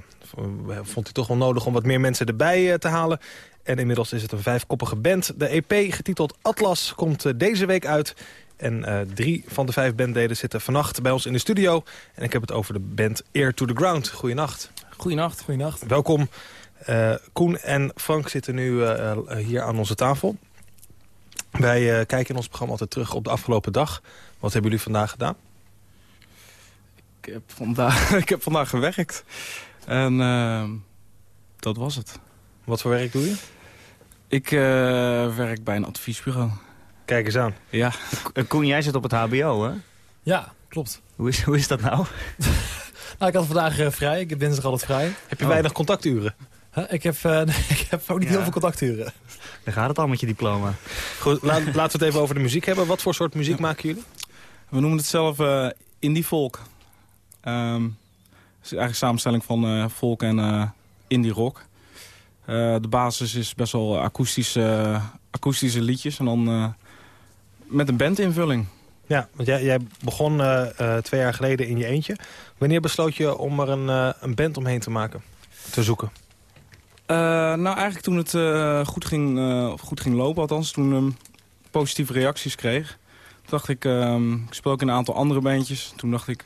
vond hij toch wel nodig om wat meer mensen erbij uh, te halen. En inmiddels is het een vijfkoppige band. De EP, getiteld Atlas, komt deze week uit... En uh, drie van de vijf bandleden zitten vannacht bij ons in de studio. En ik heb het over de band Air to the Ground. Goeienacht. Goeienacht, goeienacht. Welkom. Uh, Koen en Frank zitten nu uh, hier aan onze tafel. Wij uh, kijken in ons programma altijd terug op de afgelopen dag. Wat hebben jullie vandaag gedaan? Ik heb vandaag, ik heb vandaag gewerkt. En uh, dat was het. Wat voor werk doe je? Ik uh, werk bij een adviesbureau. Kijk eens aan. Ja. Koen, jij zit op het hbo, hè? Ja, klopt. Hoe is, hoe is dat nou? nou, ik had vandaag uh, vrij. Ik heb dinsdag altijd vrij. Heb je oh. weinig contacturen? Huh? Ik, heb, uh, nee, ik heb ook niet ja. heel veel contacturen. Dan gaat het al met je diploma. Goed, laat, laten we het even over de muziek hebben. Wat voor soort muziek ja. maken jullie? We noemen het zelf uh, indie folk. Um, het is eigenlijk een samenstelling van uh, folk en uh, indie rock. de basis is best wel akoestische, akoestische liedjes en dan met een bandinvulling. Ja, want jij, jij begon twee jaar geleden in je eentje. Wanneer besloot je om er een, een band omheen te maken, te zoeken? Uh, nou, eigenlijk toen het uh, goed, ging, uh, goed ging lopen, althans toen um, positieve reacties kreeg. Dacht ik, um, ik speel ook in een aantal andere bandjes. Toen dacht ik,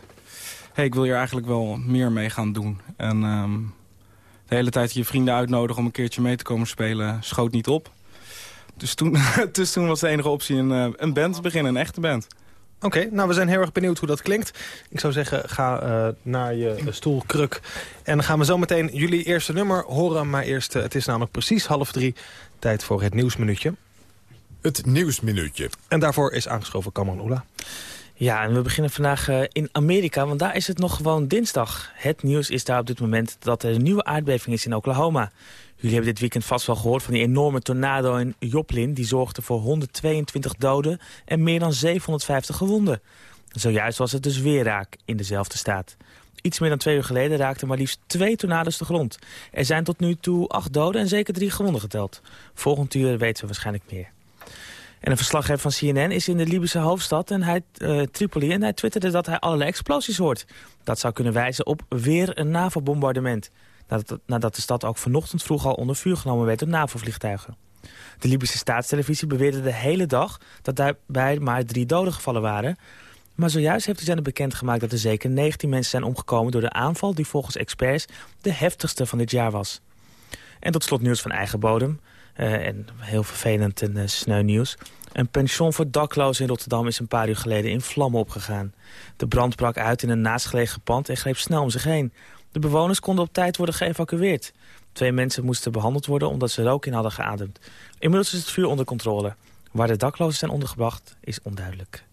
hey, ik wil hier eigenlijk wel meer mee gaan doen. En um, de hele tijd je vrienden uitnodigen om een keertje mee te komen spelen, schoot niet op. Dus toen, dus toen was de enige optie een, een band beginnen, een echte band. Oké, okay, nou we zijn heel erg benieuwd hoe dat klinkt. Ik zou zeggen, ga uh, naar je stoel, kruk. En dan gaan we zo meteen jullie eerste nummer horen. Maar eerst, uh, het is namelijk precies half drie. Tijd voor het Nieuwsminuutje. Het Nieuwsminuutje. En daarvoor is aangeschoven Cameron Oela. Ja, en we beginnen vandaag uh, in Amerika, want daar is het nog gewoon dinsdag. Het nieuws is daar op dit moment dat er een nieuwe aardbeving is in Oklahoma. Jullie hebben dit weekend vast wel gehoord van die enorme tornado in Joplin. Die zorgde voor 122 doden en meer dan 750 gewonden. Zojuist was het dus weer raak in dezelfde staat. Iets meer dan twee uur geleden raakten maar liefst twee tornado's de grond. Er zijn tot nu toe acht doden en zeker drie gewonden geteld. Volgend uur weten we waarschijnlijk meer. En een verslaggever van CNN is in de Libische hoofdstad en hij, uh, Tripoli... en hij twitterde dat hij allerlei explosies hoort. Dat zou kunnen wijzen op weer een NAVO-bombardement nadat, nadat de stad ook vanochtend vroeg al onder vuur genomen werd door NAVO-vliegtuigen. De Libische staatstelevisie beweerde de hele dag dat daarbij maar drie doden gevallen waren. Maar zojuist heeft de zender bekendgemaakt dat er zeker 19 mensen zijn omgekomen door de aanval die volgens experts de heftigste van dit jaar was. En tot slot nieuws van eigen bodem. Uh, en heel vervelend en uh, sneu nieuws. Een pension voor daklozen in Rotterdam is een paar uur geleden in vlammen opgegaan. De brand brak uit in een naastgelegen pand en greep snel om zich heen. De bewoners konden op tijd worden geëvacueerd. Twee mensen moesten behandeld worden omdat ze rook in hadden geademd. Inmiddels is het vuur onder controle. Waar de daklozen zijn ondergebracht is onduidelijk.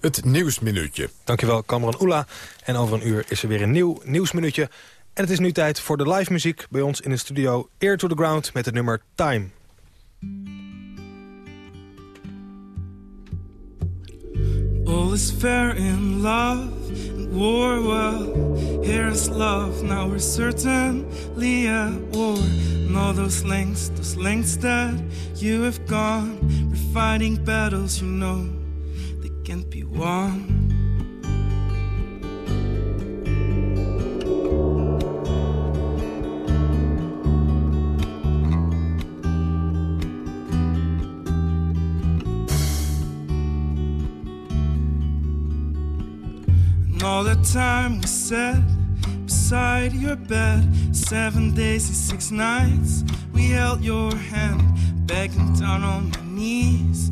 Het Nieuwsminuutje. Dankjewel Cameron Oela. En over een uur is er weer een nieuw Nieuwsminuutje. En het is nu tijd voor de live muziek bij ons in de studio Ear to the Ground met het nummer Time. All is fair in love and war well. Here is love, now we're certainly at war. And all those lengths, those lengths that you have gone, we're fighting battles you know they can't be won. Time we sat beside your bed. Seven days and six nights, we held your hand, begging down on my knees,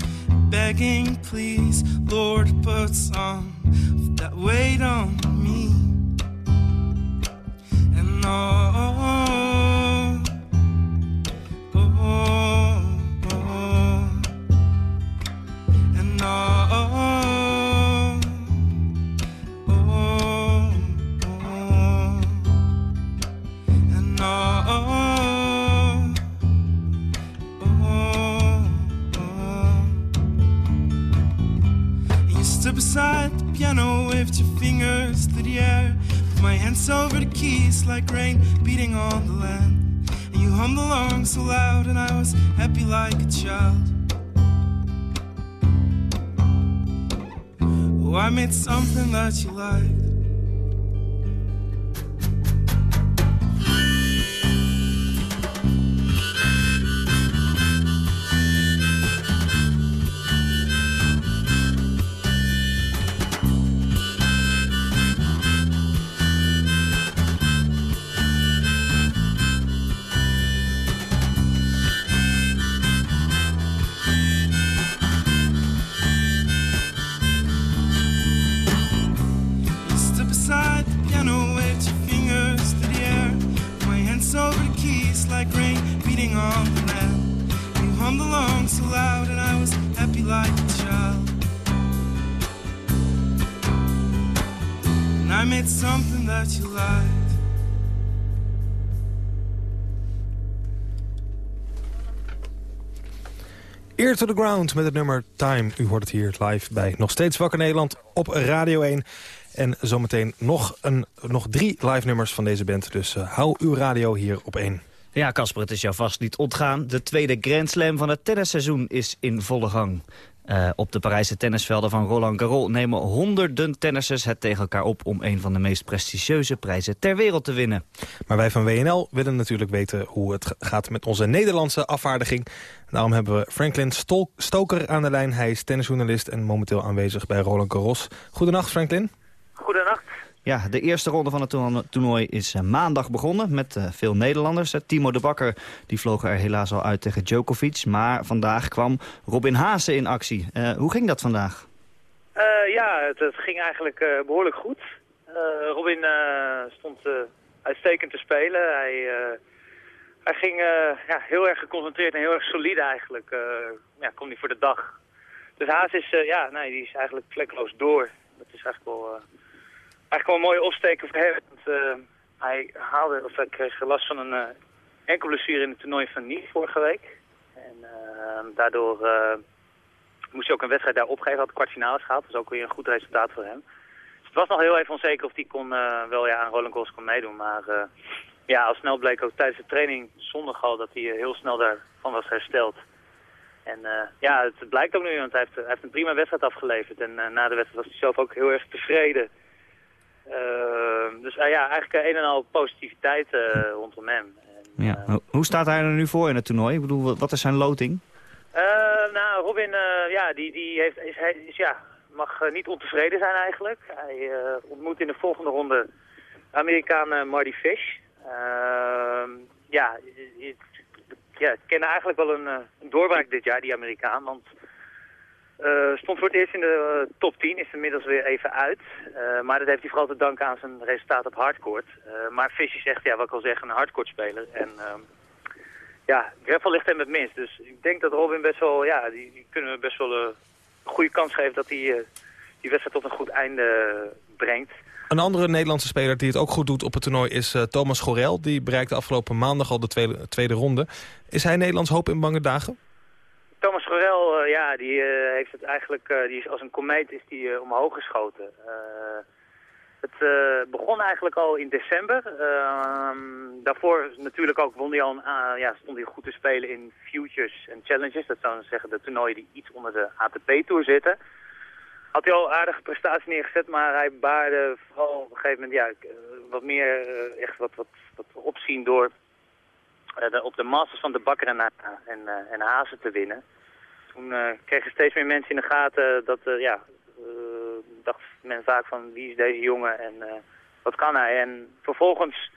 begging, please, Lord, put some of that weight on me. And oh, like rain beating on the land. And you hummed along so loud, and I was happy like a child. Oh, I made something that you like a child. I something that you like. Ear to the Ground met het nummer Time. U hoort het hier live bij Nog Steeds Wakker Nederland op Radio 1. En zometeen nog, een, nog drie live nummers van deze band. Dus eh, hou uw radio hier op 1. Ja, Casper, het is jou vast niet ontgaan. De tweede Grand Slam van het tennisseizoen is in volle gang. Uh, op de Parijse tennisvelden van Roland Garros nemen honderden tennissers het tegen elkaar op om een van de meest prestigieuze prijzen ter wereld te winnen. Maar wij van WNL willen natuurlijk weten hoe het gaat met onze Nederlandse afvaardiging. Daarom hebben we Franklin Stol Stoker aan de lijn. Hij is tennisjournalist en momenteel aanwezig bij Roland Garros. Goedenacht Franklin. Goedenacht. Ja, de eerste ronde van het toernooi is uh, maandag begonnen met uh, veel Nederlanders. Uh, Timo de Bakker die vloog er helaas al uit tegen Djokovic. Maar vandaag kwam Robin Haase in actie. hoe ging dat vandaag? ja, het, ging eigenlijk behoorlijk goed. Robin stond uitstekend te spelen. Hij, hij ging ja, heel erg geconcentreerd en heel erg solide eigenlijk. ja, kwam hij voor de dag. Dus Haas is, ja, nee, die is eigenlijk vlekkeloos door. Dat is eigenlijk wel eigenlijk wel een mooie opsteken voor hem. Want, uh, hij, haalde, of hij kreeg last van een uh, enkel blessure in het toernooi van Nice vorige week. En uh, daardoor moest hij ook een wedstrijd daar opgeven. Had kwartfinales gehaald. Is ook weer een goed resultaat voor hem. Dus het was nog heel even onzeker of hij kon, wel ja, aan Roland Garros kon meedoen. Maar ja, al snel bleek ook tijdens de training zondag al dat hij heel snel daarvan was hersteld. En ja, het blijkt ook nu, want hij heeft, heeft een prima wedstrijd afgeleverd. En na de wedstrijd was hij zelf ook heel erg tevreden dus uh, ja, eigenlijk een en al positiviteit uh, rondom hem. En, ja. Hoe staat hij er nu voor in het toernooi? Ik bedoel, wat is zijn loting? nou, Robin, ja, die, die heeft, is, hij, is, ja, mag niet ontevreden zijn eigenlijk. Hij ontmoet in de volgende ronde Amerikaan Marty Fish. Ehm, ja, ik, ja, ik ken eigenlijk wel een, een doorbraak dit jaar, die Amerikaan. Want uh, stond voor het eerst in de uh, top 10, is inmiddels weer even uit. Uh, maar dat heeft hij vooral te danken aan zijn resultaat op hardcourt. maar Fish is echt, ja, wat ik al zeg, een hardcourt speler. En ehm, ja, Greffel ligt hem het minst. Dus ik denk dat Robin best wel, ja, die, die kunnen we best wel een goede kans geven dat hij die wedstrijd tot een goed einde brengt. Een andere Nederlandse speler die het ook goed doet op het toernooi is Thomas Gorel. Die bereikte afgelopen maandag al de tweede ronde. Is hij Nederlands hoop in bange dagen? Thomas Gorel, uh, ja, die uh, heeft het eigenlijk, uh, die is als een komeet is die omhoog geschoten. het begon eigenlijk al in december. Ehm, daarvoor natuurlijk ook won hij al, ja, stond hij goed te spelen in futures en challenges. Dat zou zeggen de toernooien die iets onder de ATP-tour zitten. Had hij al aardige prestaties neergezet, maar hij baarde vooral op een gegeven moment ja, wat meer echt wat, wat, wat opzien door uh, op de Masters van de Bakker en, en, uh, en Hazen te winnen. Toen kregen steeds meer mensen in de gaten dat, ja, dacht men vaak van wie is deze jongen en wat kan hij. En vervolgens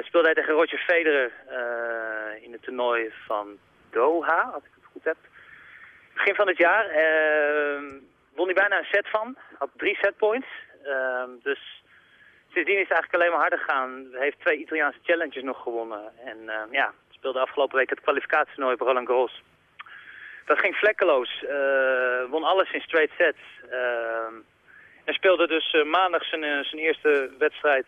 speelde hij tegen Roger Federer in het toernooi van Doha, als ik het goed heb. Begin van het jaar won hij bijna een set van, had drie setpoints. dus sindsdien is het eigenlijk alleen maar harder gegaan. Hij heeft twee Italiaanse challenges nog gewonnen. En uh, ja, speelde afgelopen week het kwalificatietoernooi op Roland Garros. Dat ging vlekkeloos. Uh, won alles in straight sets. Uh, en speelde dus maandag zijn, zijn eerste wedstrijd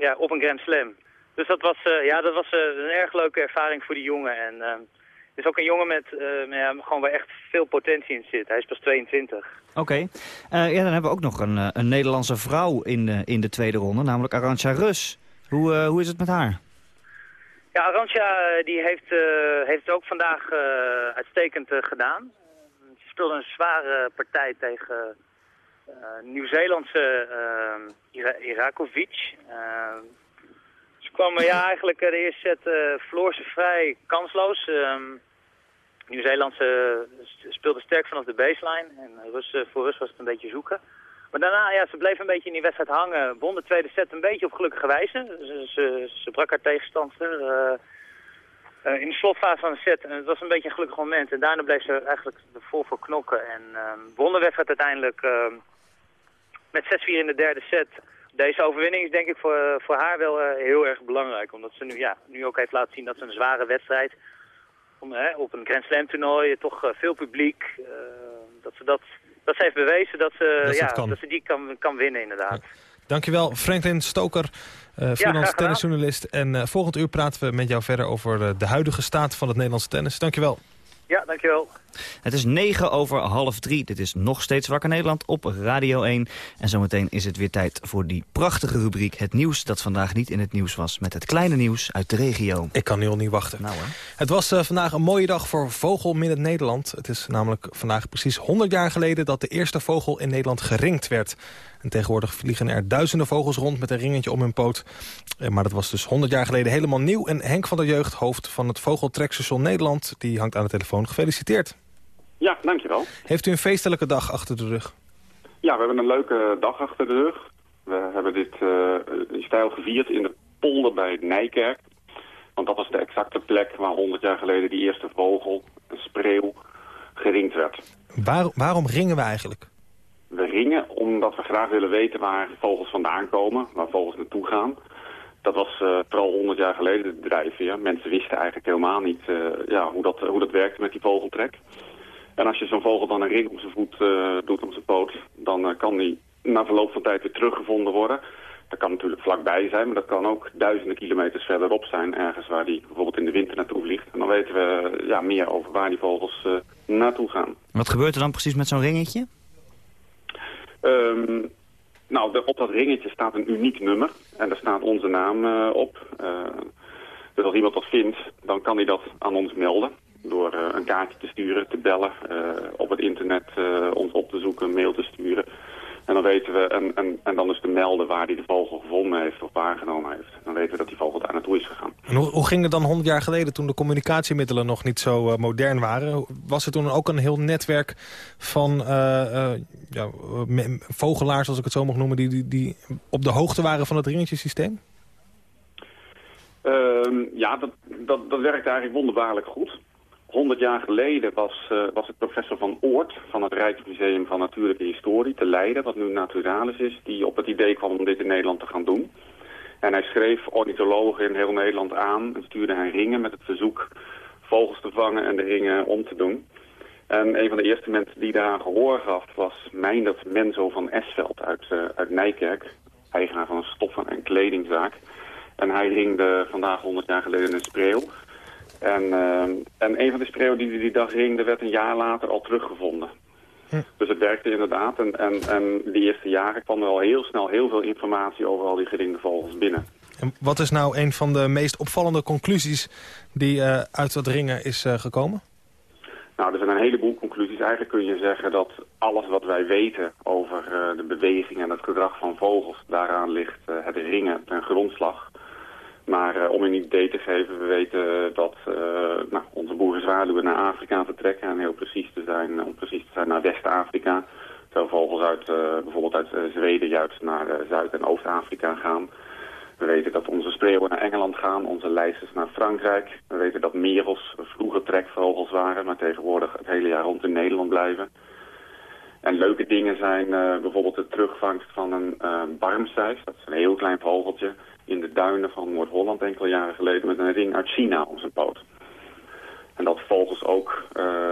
ja, op een Grand Slam. Dus dat was, ja, dat was een erg leuke ervaring voor die jongen. En het is ook een jongen met, ja, gewoon waar echt veel potentie in zit. Hij is pas 22. Oké. Okay. Uh, ja, dan hebben we ook nog een, een Nederlandse vrouw in de, in de tweede ronde, namelijk Arantxa Rus. Hoe, uh, hoe is het met haar? Ja, Arantxa die heeft, heeft het ook vandaag uitstekend gedaan. Ze speelde een zware partij tegen Nieuw-Zeelandse Ira Irakovic. ze kwamen ja, eigenlijk de eerste set verloor ze vrij kansloos. Um, Nieuw-Zeelandse speelde sterk vanaf de baseline. En Rus, voor Rus was het een beetje zoeken. Maar daarna, ja, ze bleef een beetje in die wedstrijd hangen. Won de tweede set een beetje op gelukkige wijze. Ze, brak haar tegenstander in de slotfase van de set. En het was een beetje een gelukkig moment. En daarna bleef ze eigenlijk vol voor knokken. En uh, won de wedstrijd uiteindelijk met 6-4 in de derde set. Deze overwinning is denk ik voor, voor haar wel heel erg belangrijk. Omdat ze nu, ja, nu ook heeft laten zien dat ze een zware wedstrijd om, hè, op een Grand Slam toernooi, toch uh, veel publiek. Uh, dat, ze dat, dat ze heeft bewezen dat ze, dat ja, dat ze die kan, kan winnen inderdaad. Dankjewel, Franklin Stoker, uh, freelance tennisjournalist. En uh, volgend uur praten we met jou verder over uh, de huidige staat van het Nederlandse tennis. Dankjewel. Ja, dankjewel. Het is negen over half drie. Dit is nog steeds Wakker Nederland op Radio 1. En zometeen is het weer tijd voor die prachtige rubriek... Het nieuws dat vandaag niet in het nieuws was... met het kleine nieuws uit de regio. Ik kan nu al niet wachten. Nou, hè. Het was uh, vandaag een mooie dag voor Vogelmiddend Nederland. Het is namelijk vandaag precies 100 jaar geleden... dat de eerste vogel in Nederland geringd werd. En tegenwoordig vliegen er duizenden vogels rond met een ringetje om hun poot. Eh, maar dat was dus 100 jaar geleden helemaal nieuw. En Henk van der Jeugd, hoofd van het Vogeltrekstation Nederland... die hangt aan de telefoon. Gefeliciteerd. Ja, dankjewel. Heeft u een feestelijke dag achter de rug? Ja, we hebben een leuke dag achter de rug. We hebben dit uh, stijl gevierd in de polder bij Nijkerk. Want dat was de exacte plek waar 100 jaar geleden die eerste vogel, een spreeuw, geringd werd. Waar, waarom ringen we eigenlijk? We ringen omdat we graag willen weten waar vogels vandaan komen, waar vogels naartoe gaan. Dat was uh, vooral 100 jaar geleden de drijfveer. Mensen wisten eigenlijk helemaal niet uh, ja, hoe, dat, hoe dat werkte met die vogeltrek. En als je zo'n vogel dan een ring om zijn voet uh, doet, om zijn poot, dan kan die na verloop van tijd weer teruggevonden worden. Dat kan natuurlijk vlakbij zijn, maar dat kan ook duizenden kilometers verderop zijn, ergens waar die bijvoorbeeld in de winter naartoe vliegt. En dan weten we ja, meer over waar die vogels naartoe gaan. Wat gebeurt er dan precies met zo'n ringetje? Um, nou, op dat ringetje staat een uniek nummer en daar staat onze naam uh, op. Uh, dus als iemand dat vindt, dan kan hij dat aan ons melden. Door uh, een kaartje te sturen, te bellen, op het internet ons op te zoeken, een mail te sturen. En dan weten we, en, en, en dan is te melden waar hij de vogel gevonden heeft of waargenomen heeft. Dan weten we dat die vogel daar naartoe is gegaan. En hoe, hoe ging het dan 100 jaar geleden toen de communicatiemiddelen nog niet zo uh, modern waren? Was er toen ook een heel netwerk van uh, uh, ja, vogelaars, als ik het zo mag noemen, die, die, die op de hoogte waren van het ringetjesysteem? Ehm, ja, dat, dat, dat werkte eigenlijk wonderbaarlijk goed. 100 jaar geleden was, uh, was het professor Van Oort van het Rijksmuseum van Natuurlijke Historie te Leiden, wat nu Naturalis is, die op het idee kwam om dit in Nederland te gaan doen. En hij schreef ornithologen in heel Nederland aan en stuurde hij ringen met het verzoek vogels te vangen en de ringen om te doen. En een van de eerste mensen die daar gehoor gaf was Meindert Menzo van Esveld uit, uh, uit Nijkerk, eigenaar van een stoffen- en kledingzaak. En hij ringde vandaag 100 jaar geleden een spreeuw. En, uh, en een van de spreeuwen die die dag ringde werd een jaar later al teruggevonden. Hm. Dus het werkte inderdaad. En, en, en de eerste jaren kwam er al heel snel heel veel informatie over al die geringde vogels binnen. En wat is nou een van de meest opvallende conclusies die uh, uit dat ringen is uh, gekomen? Nou, er zijn een heleboel conclusies. Eigenlijk kun je zeggen dat alles wat wij weten over uh, de beweging en het gedrag van vogels, daaraan ligt het ringen ten grondslag. Maar uh, om een idee te geven, we weten dat uh, nou, onze naar Afrika vertrekken. En heel precies te zijn, om precies te zijn naar West-Afrika. Terwijl vogels uit, uh, bijvoorbeeld uit Zweden juist naar Zuid- en Oost-Afrika gaan. We weten dat onze spreeuwen naar Engeland gaan, onze lijsters naar Frankrijk. We weten dat merels vroeger trekvogels waren, maar tegenwoordig het hele jaar rond in Nederland blijven. En leuke dingen zijn bijvoorbeeld de terugvangst van een barmsuis. Dat is een heel klein vogeltje in de duinen van Noord-Holland enkele jaren geleden met een ring uit China om zijn poot. En dat vogels ook uh,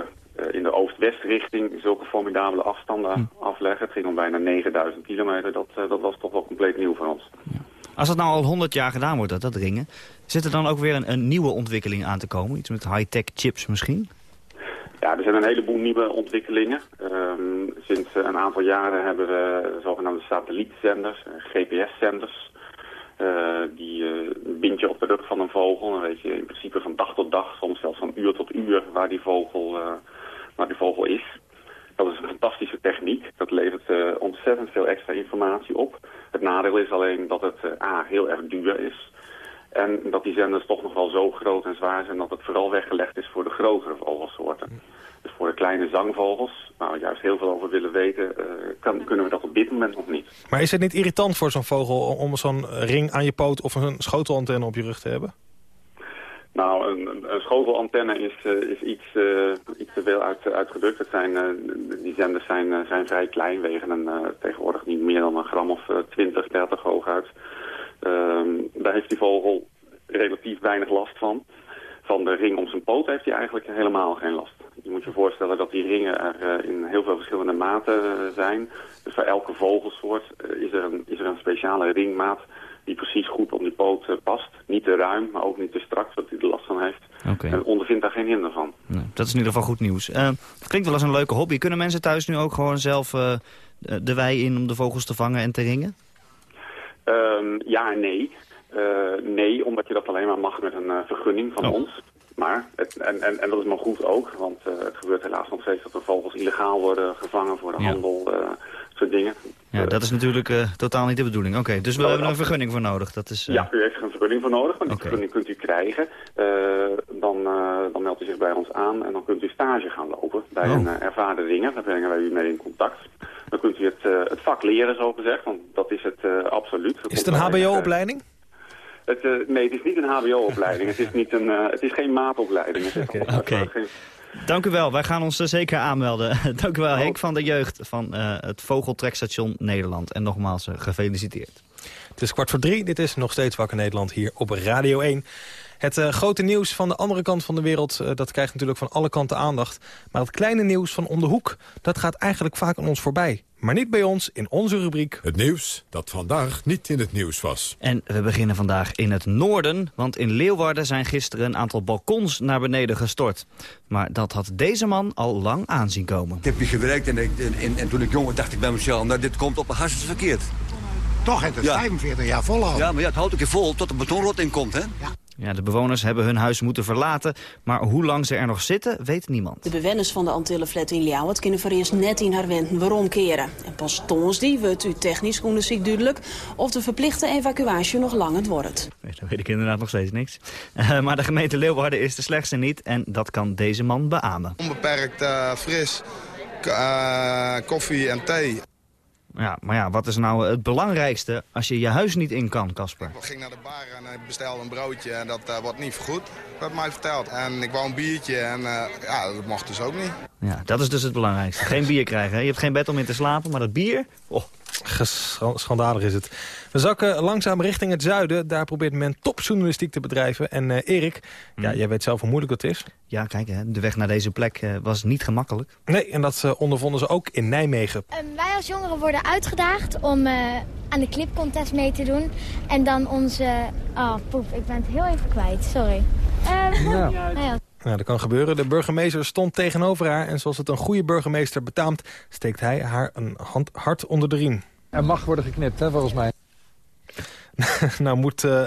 in de oost-west-richting zulke formidabele afstanden hm. afleggen. Het ging om bijna 9000 kilometer. Dat, uh, dat was toch wel compleet nieuw voor ons. Ja. Als het nou al 100 jaar gedaan wordt, dat, dat ringen... zit er dan ook weer een, een nieuwe ontwikkeling aan te komen? Iets met high-tech chips misschien? Ja, er zijn een heleboel nieuwe ontwikkelingen. Um, sinds een aantal jaren hebben we zogenaamde satellietzenders, GPS-zenders... Uh, die uh, bind je op de rug van een vogel. Dan weet je in principe van dag tot dag, soms zelfs van uur tot uur, waar die vogel, uh, waar die vogel is. Dat is een fantastische techniek. Dat levert ontzettend veel extra informatie op. Het nadeel is alleen dat het A, heel erg duur is. En dat die zenders toch nog wel zo groot en zwaar zijn dat het vooral weggelegd is voor de grotere vogelsoorten. Dus voor de kleine zangvogels, waar we juist heel veel over willen weten, uh, kan, kunnen we dat op dit moment nog niet. Maar is het niet irritant voor zo'n vogel om zo'n ring aan je poot of een schotelantenne op je rug te hebben? Nou, een, een schotelantenne is, uh, is iets, uh, iets te veel uit, uitgedrukt. Het zijn, die zenders zijn, zijn vrij klein, wegen een, tegenwoordig niet meer dan een gram of 20, 30 hooguit. Ehm, daar heeft die vogel relatief weinig last van. Van de ring om zijn poot heeft hij eigenlijk helemaal geen last. Je moet je voorstellen dat die ringen er eh, in heel veel verschillende maten eh, zijn. Dus voor elke vogelsoort eh, is, er een, is er een speciale ringmaat die precies goed op die poot past. Niet te ruim, maar ook niet te strak, zodat hij er last van heeft. En ondervindt daar geen hinder van. Nee, dat is in ieder geval goed nieuws. Het klinkt wel als een leuke hobby. Kunnen mensen thuis nu ook gewoon zelf de wei in om de vogels te vangen en te ringen? Ehm, ja en nee. Nee, omdat je dat alleen maar mag met een vergunning van Oh. ons. Maar, het, en, en, en dat is maar goed ook, want eh, het gebeurt helaas nog steeds dat er vogels illegaal worden gevangen voor de Ja. handel, eh soort dingen. Ja, dat is natuurlijk eh, totaal niet de bedoeling. Oké, dus we Oh, hebben er een vergunning voor nodig. Dat is, eh, Ja, u heeft er een vergunning voor nodig, maar die vergunning kunt u krijgen. Eh, dan, eh, dan meldt u zich bij ons aan en dan kunt u stage gaan lopen bij Oh. een eh, ervaren ringer. Daar brengen wij u mee in contact. Dan kunt u het, eh, het vak leren, zo gezegd, want dat is het eh, absoluut. Is het een hbo-opleiding? Het, eh, nee, het is niet een hbo-opleiding. het, is niet een, eh, het is geen maatopleiding. Oké. geen- Dank u wel, wij gaan ons er zeker aanmelden. Dank u Oh. wel, Henk van de Jeugd van eh, het Vogeltrekstation Nederland. En nogmaals, eh, gefeliciteerd. Het is kwart voor drie. Dit is nog steeds Wakker Nederland hier op Radio 1. Het eh, grote nieuws van de andere kant van de wereld... eh, dat krijgt natuurlijk van alle kanten aandacht. Maar het kleine nieuws van om de hoek... dat gaat eigenlijk vaak aan ons voorbij. Maar niet bij ons, in onze rubriek. Het nieuws dat vandaag niet in het nieuws was. En we beginnen vandaag in het noorden, want in Leeuwarden zijn gisteren een aantal balkons naar beneden gestort. Maar dat had deze man al lang aanzien komen. Ik heb hier gewerkt en, ik- en, en, en toen ik jong was dacht ik bij mezelf... nou, dit komt op een hartstikke verkeerd. Toch heeft het 45 jaar volhouden. Ja, maar ja, het houdt ook je vol tot de betonrot in komt, hè? Ja, de bewoners hebben hun huis moeten verlaten, maar hoe lang ze er nog zitten, weet niemand. De bewoners van de Antillenflat in Ljouwert kunnen voor eerst net in haar wenten waarom keren. En pas die wordt u technisch onderzoek duidelijk of de verplichte evacuatie nog lang het wordt. Nee, Dan weet ik inderdaad nog steeds niks. Eh, maar de gemeente Leeuwarden is de slechtste niet en dat kan deze man beamen. Onbeperkt eh, fris, eh, koffie en thee. Ja, maar ja, wat is nou het belangrijkste als je je huis niet in kan, Casper? Ik ging naar de bar en ik bestelde een broodje en dat eh, wordt niet vergoed, werd mij verteld. En ik wou een biertje en eh, ja, dat mocht dus ook niet. Ja, dat is dus het belangrijkste. Geen bier krijgen. hè. Je hebt geen bed om in te slapen, maar dat bier... Oh. Schandalig is het. We zakken langzaam richting het zuiden. Daar probeert men topjournalistiek te bedrijven. En eh, Erik, ja, jij weet zelf hoe moeilijk dat is. Ja, kijk, hè, de weg naar deze plek eh, was niet gemakkelijk. Nee, en dat eh, ondervonden ze ook in Nijmegen. Ehm, wij als jongeren worden uitgedaagd om eh, aan de clipcontest mee te doen. En dan onze... Oh, poep, ik ben het heel even kwijt, sorry. Ehm, Ja. nou ja. Nou, dat kan gebeuren. De burgemeester stond tegenover haar. En zoals het een goede burgemeester betaamt... steekt hij haar een hand hard onder de riem. Er mag worden geknipt, hè, volgens mij. nou, moet, eh,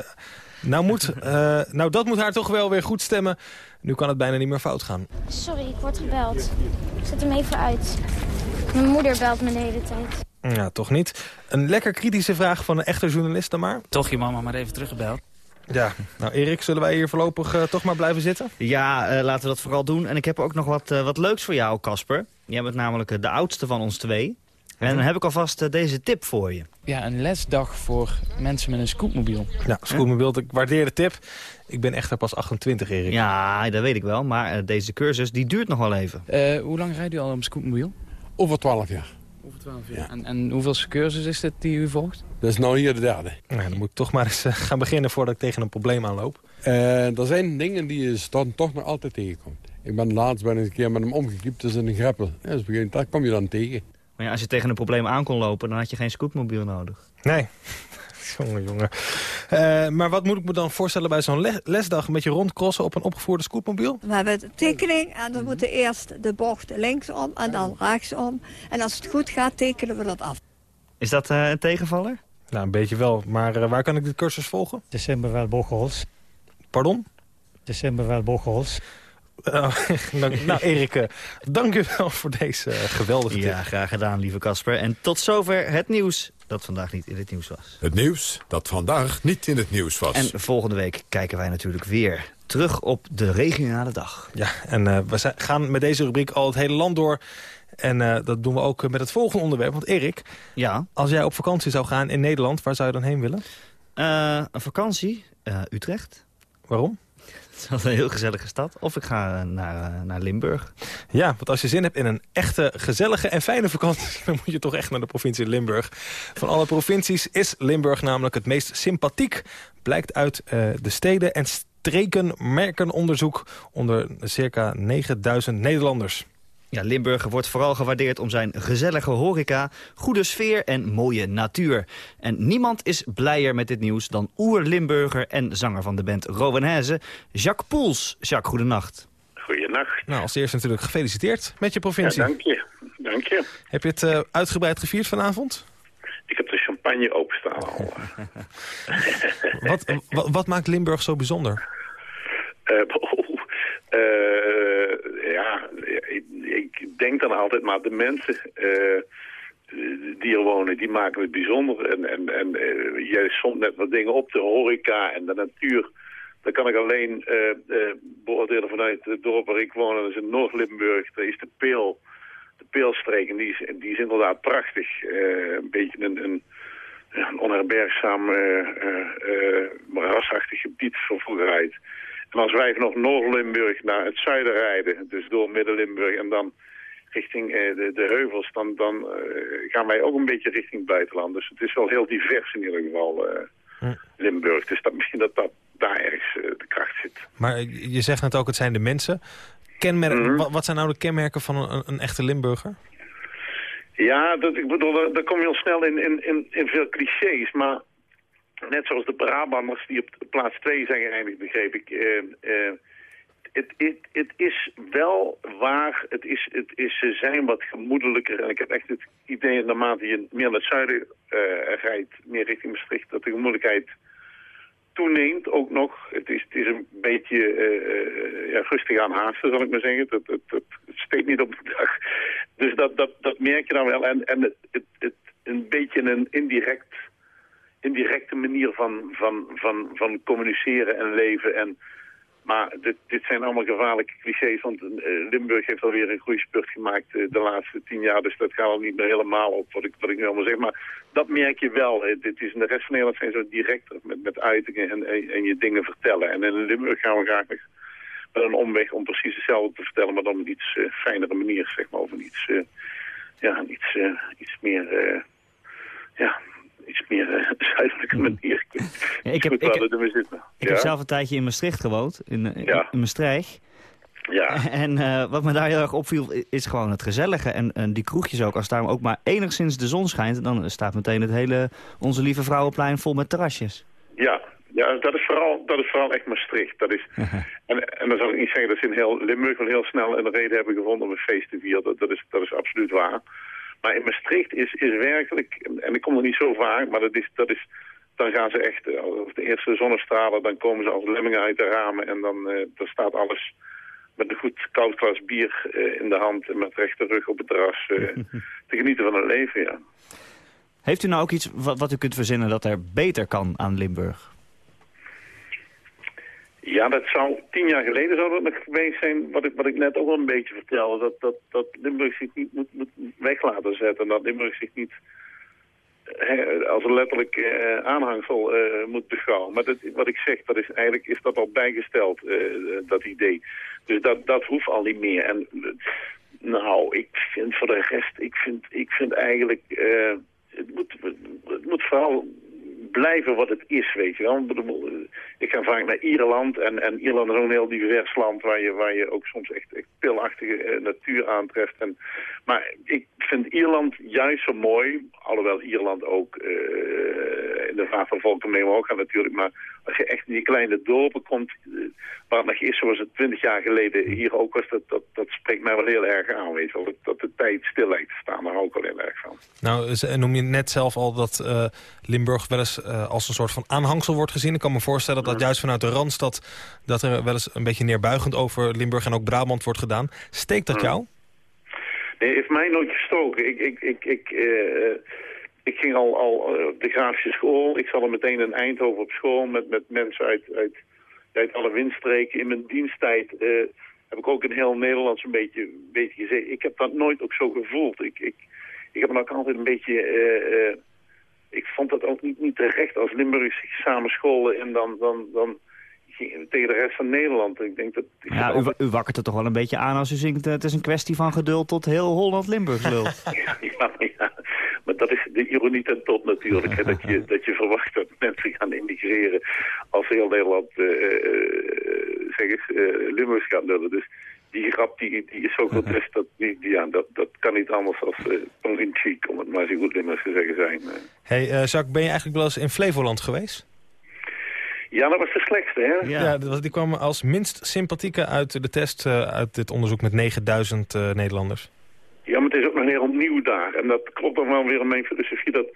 nou, moet, eh, nou, dat moet haar toch wel weer goed stemmen. Nu kan het bijna niet meer fout gaan. Sorry, ik word gebeld. Zet hem even uit. Mijn moeder belt me de hele tijd. Ja, toch niet. Een lekker kritische vraag van een echte journalist dan maar. Toch je mama maar even teruggebeld. Ja, nou Erik, zullen wij hier voorlopig eh, toch maar blijven zitten? Ja, eh, laten we dat vooral doen. En ik heb ook nog wat, eh, wat leuks voor jou, Casper. Jij bent namelijk de oudste van ons twee. En dan heb ik alvast deze tip voor je. Ja, een lesdag voor mensen met een scootmobiel. Ja, Scootmobiel, ik waardeer de tip. Ik ben echter pas 28, Erik. Ja, dat weet ik wel. Maar deze cursus die duurt nog wel even. Eh, hoe lang rijdt u al op een scootmobiel? Over 12 jaar. Over 12 jaar. En, en hoeveel cursus is dit die u volgt? Dat is nou hier de derde. Nou, dan moet ik toch maar eens eh, gaan beginnen voordat ik tegen een probleem aanloop. Eh, er zijn dingen die je dan toch nog altijd tegenkomt. Ik ben laatst ben ik een keer met hem omgekiept tussen een greppel. Ja, dus begin, daar kom je dan tegen. Maar ja, als je tegen een probleem aan kon lopen, dan had je geen scootmobiel nodig. Nee. jongen, jongen. Eh, maar wat moet ik me dan voorstellen bij zo'n le- lesdag? Een beetje rondcrossen op een opgevoerde scootmobiel? We hebben de tekening en dan moeten eerst de bocht linksom en dan rechtsom. En als het goed gaat, tekenen we dat af. Is dat eh, een tegenvaller? Nou, een beetje wel. Maar eh, waar kan ik dit cursus volgen? December Bochols. Pardon? December Bochols. nou, nou, Erik, dank u wel voor deze eh, geweldige tip. Ja, graag gedaan, lieve Casper. En tot zover het nieuws dat vandaag niet in het nieuws was. Het nieuws dat vandaag niet in het nieuws was. En volgende week kijken wij natuurlijk weer terug op de regionale dag. Ja, en eh, we gaan met deze rubriek al het hele land door. En eh, dat doen we ook eh, met het volgende onderwerp. Want Erik, ja? als jij op vakantie zou gaan in Nederland, waar zou je dan heen willen? Eh, een vakantie, eh, Utrecht. Waarom? Het is een heel gezellige stad. Of ik ga naar, naar Limburg. Ja, want als je zin hebt in een echte gezellige en fijne vakantie... dan moet je toch echt naar de provincie Limburg. Van alle provincies is Limburg namelijk het meest sympathiek. Blijkt uit de steden en strekenmerkenonderzoek onder circa 9000 Nederlanders. Ja, Limburg wordt vooral gewaardeerd om zijn gezellige horeca, goede sfeer en mooie natuur. En niemand is blijer met dit nieuws dan oer-Limburger en zanger van de band Rowenheze, Jacques Poels. Jacques, goedenacht. Goedenacht. Nou, als eerste natuurlijk gefeliciteerd met je provincie. Ja, dank je. Dank je. Heb je het uh, uitgebreid gevierd vanavond? Ik heb de champagne openstaan al. wat, wat, wat, maakt Limburg zo bijzonder? Uh, uh, ja, ik, denk dan altijd maar de mensen die er wonen, die maken het bijzonder. En, en, en jij somt net wat dingen op, de horeca en de natuur. Dan kan ik alleen beoordelen vanuit het dorp waar ik woon, dat is in Noord-Limburg. Daar is de Peel de peelstreek. En die is, inderdaad prachtig. Een beetje een, een, een onherbergzaam, rasachtig gebied van vroegerheid. En als wij vanaf Noord-Limburg naar het zuiden rijden, dus door Midden-Limburg en dan richting de, de, heuvels, dan, dan gaan wij ook een beetje richting het buitenland. Dus het is wel heel divers in ieder geval, hm. Limburg. Dus dat, misschien dat, dat daar ergens de kracht zit. Maar je zegt net ook, het zijn de mensen. Kenmerken, mm -hmm. wat zijn nou de kenmerken van een, een echte Limburger? Ja, dat, ik bedoel, daar kom je al snel in, in, in, in veel clichés. Maar net zoals de Brabanders die op plaats 2 zijn geëindigd, begreep ik. Uh, het, het, is wel waar, het is, het is, ze zijn wat gemoedelijker. En ik heb echt het idee, naarmate je meer naar het zuiden uh, rijdt, meer richting Maastricht, dat de gemoedelijkheid toeneemt ook nog. Het is, het is een beetje ja, rustig aan haasten, zal ik maar zeggen. Het, het, het, steekt niet op de dag. Dus dat, dat, dat merk je dan wel. En, en het, het, een beetje een indirect, indirecte manier van, van, van, van communiceren en leven. En, maar dit, dit zijn allemaal gevaarlijke clichés, want uh, Limburg heeft alweer een groeispurt gemaakt uh, de laatste tien jaar. Dus dat gaat al niet meer helemaal op wat ik, wat ik nu allemaal zeg. Maar dat merk je wel. Dit is in de rest van Nederland zijn zo direct met, met uitingen en, en, je dingen vertellen. En in Limburg gaan we graag met, met een omweg om precies hetzelfde te vertellen, maar dan op een iets uh, fijnere manier, zeg maar. Of een iets, ja, iets, iets meer, ja, iets meer uh, zuidelijke manier. Ja, ik heb, ik, heb, ik ja? heb zelf een tijdje in Maastricht gewoond, in, in, ja. in Maastricht. Ja. En uh, wat me daar heel erg opviel is gewoon het gezellige. En, en die kroegjes ook, als daar ook maar enigszins de zon schijnt... dan staat meteen het hele Onze Lieve Vrouwenplein vol met terrasjes. Ja, ja dat, is vooral, dat is vooral echt Maastricht. Dat is, en, en dan zal ik niet zeggen dat ze in heel Limburg wel heel snel een reden hebben gevonden om een feest te vieren. Dat, dat, is, dat is absoluut waar. Maar in Maastricht is, is werkelijk, en ik kom er niet zo vaak, maar dat is, dat is, dan gaan ze echt, als de eerste zonnestralen, dan komen ze als lemmingen uit de ramen en dan, uh, dan staat alles met een goed koud glas bier uh, in de hand en met rechte rug op het terras uh, te genieten van het leven, ja. Heeft u nou ook iets wat, wat u kunt verzinnen dat er beter kan aan Limburg? Ja, dat zou tien jaar geleden zou dat nog geweest zijn, wat ik, wat ik net ook al een beetje vertelde. Dat, dat, dat Limburg zich niet moet, moet weg laten zetten. Dat Limburg zich niet he, als een letterlijk uh, aanhangsel uh, moet beschouwen. Maar wat ik zeg, dat is, eigenlijk is dat al bijgesteld, dat idee. Dus dat, dat hoeft al niet meer. En nou, ik vind voor de rest, ik vind, ik vind eigenlijk, het, moet, het moet vooral blijven wat het is, weet je wel. Ik ga vaak naar Ierland en, en Ierland is ook een heel divers land waar je, waar je ook soms echt, echt pilachtige uh, natuur aantreft. En, maar ik vind Ierland juist zo mooi, alhoewel Ierland ook uh, in de vraag van volken mee omhoog gaat natuurlijk, maar echt in die kleine dorpen komt, uh, waar het nog is zoals het twintig jaar geleden hier ook was, dat, dat, dat spreekt mij wel heel erg aan, weet je. Dat, dat de tijd stil lijkt te staan, daar hou ik wel heel erg van. Nou, noem je net zelf al dat Limburg wel eens uh, als een soort van aanhangsel wordt gezien. Ik kan me voorstellen dat juist vanuit de Randstad... dat er wel eens een beetje neerbuigend over Limburg en ook Brabant wordt gedaan. Steekt dat jou? Nee, heeft mij nooit gestoken. Ik, ik, ik, ik, uh, ik ging al, al op de grafische school. Ik zat al meteen in Eindhoven op school met, met mensen uit, uit, uit alle windstreken. In mijn diensttijd uh, heb ik ook in heel Nederland een beetje, een beetje gezegd. Ik heb dat nooit ook zo gevoeld. Ik, ik, ik heb me ook altijd een beetje ik vond dat ook niet, niet terecht als Limburg zich samen scholen en dan, dan, dan tegen de rest van Nederland. Ik denk dat, ik ja, u, u wakkert het toch wel een beetje aan als u zingt... het is een kwestie van geduld tot heel Holland-Limburg lult. ja, ja, ja, Maar dat is de ironie ten top natuurlijk. Hè, dat, je, dat je verwacht dat mensen gaan immigreren als heel Nederland, uh, uh, zeg eens, uh, Limburgs gaat lullen. Dus die grap die, die is zo grotesk, dat, die, die, ja, dat, dat kan niet anders dan uh, in cheek, om het maar zo goed Limburgs te zeggen zijn. Hey, Jacques, ben je eigenlijk wel eens in Flevoland geweest? Ja, dat was de slechtste, hè? Ja, die kwam als minst sympathieke uit de test, uit dit onderzoek met 9000 Nederlanders. Ja, maar het is ook nog meer opnieuw daar. En dat klopt dan wel weer in mijn filosofie. Dat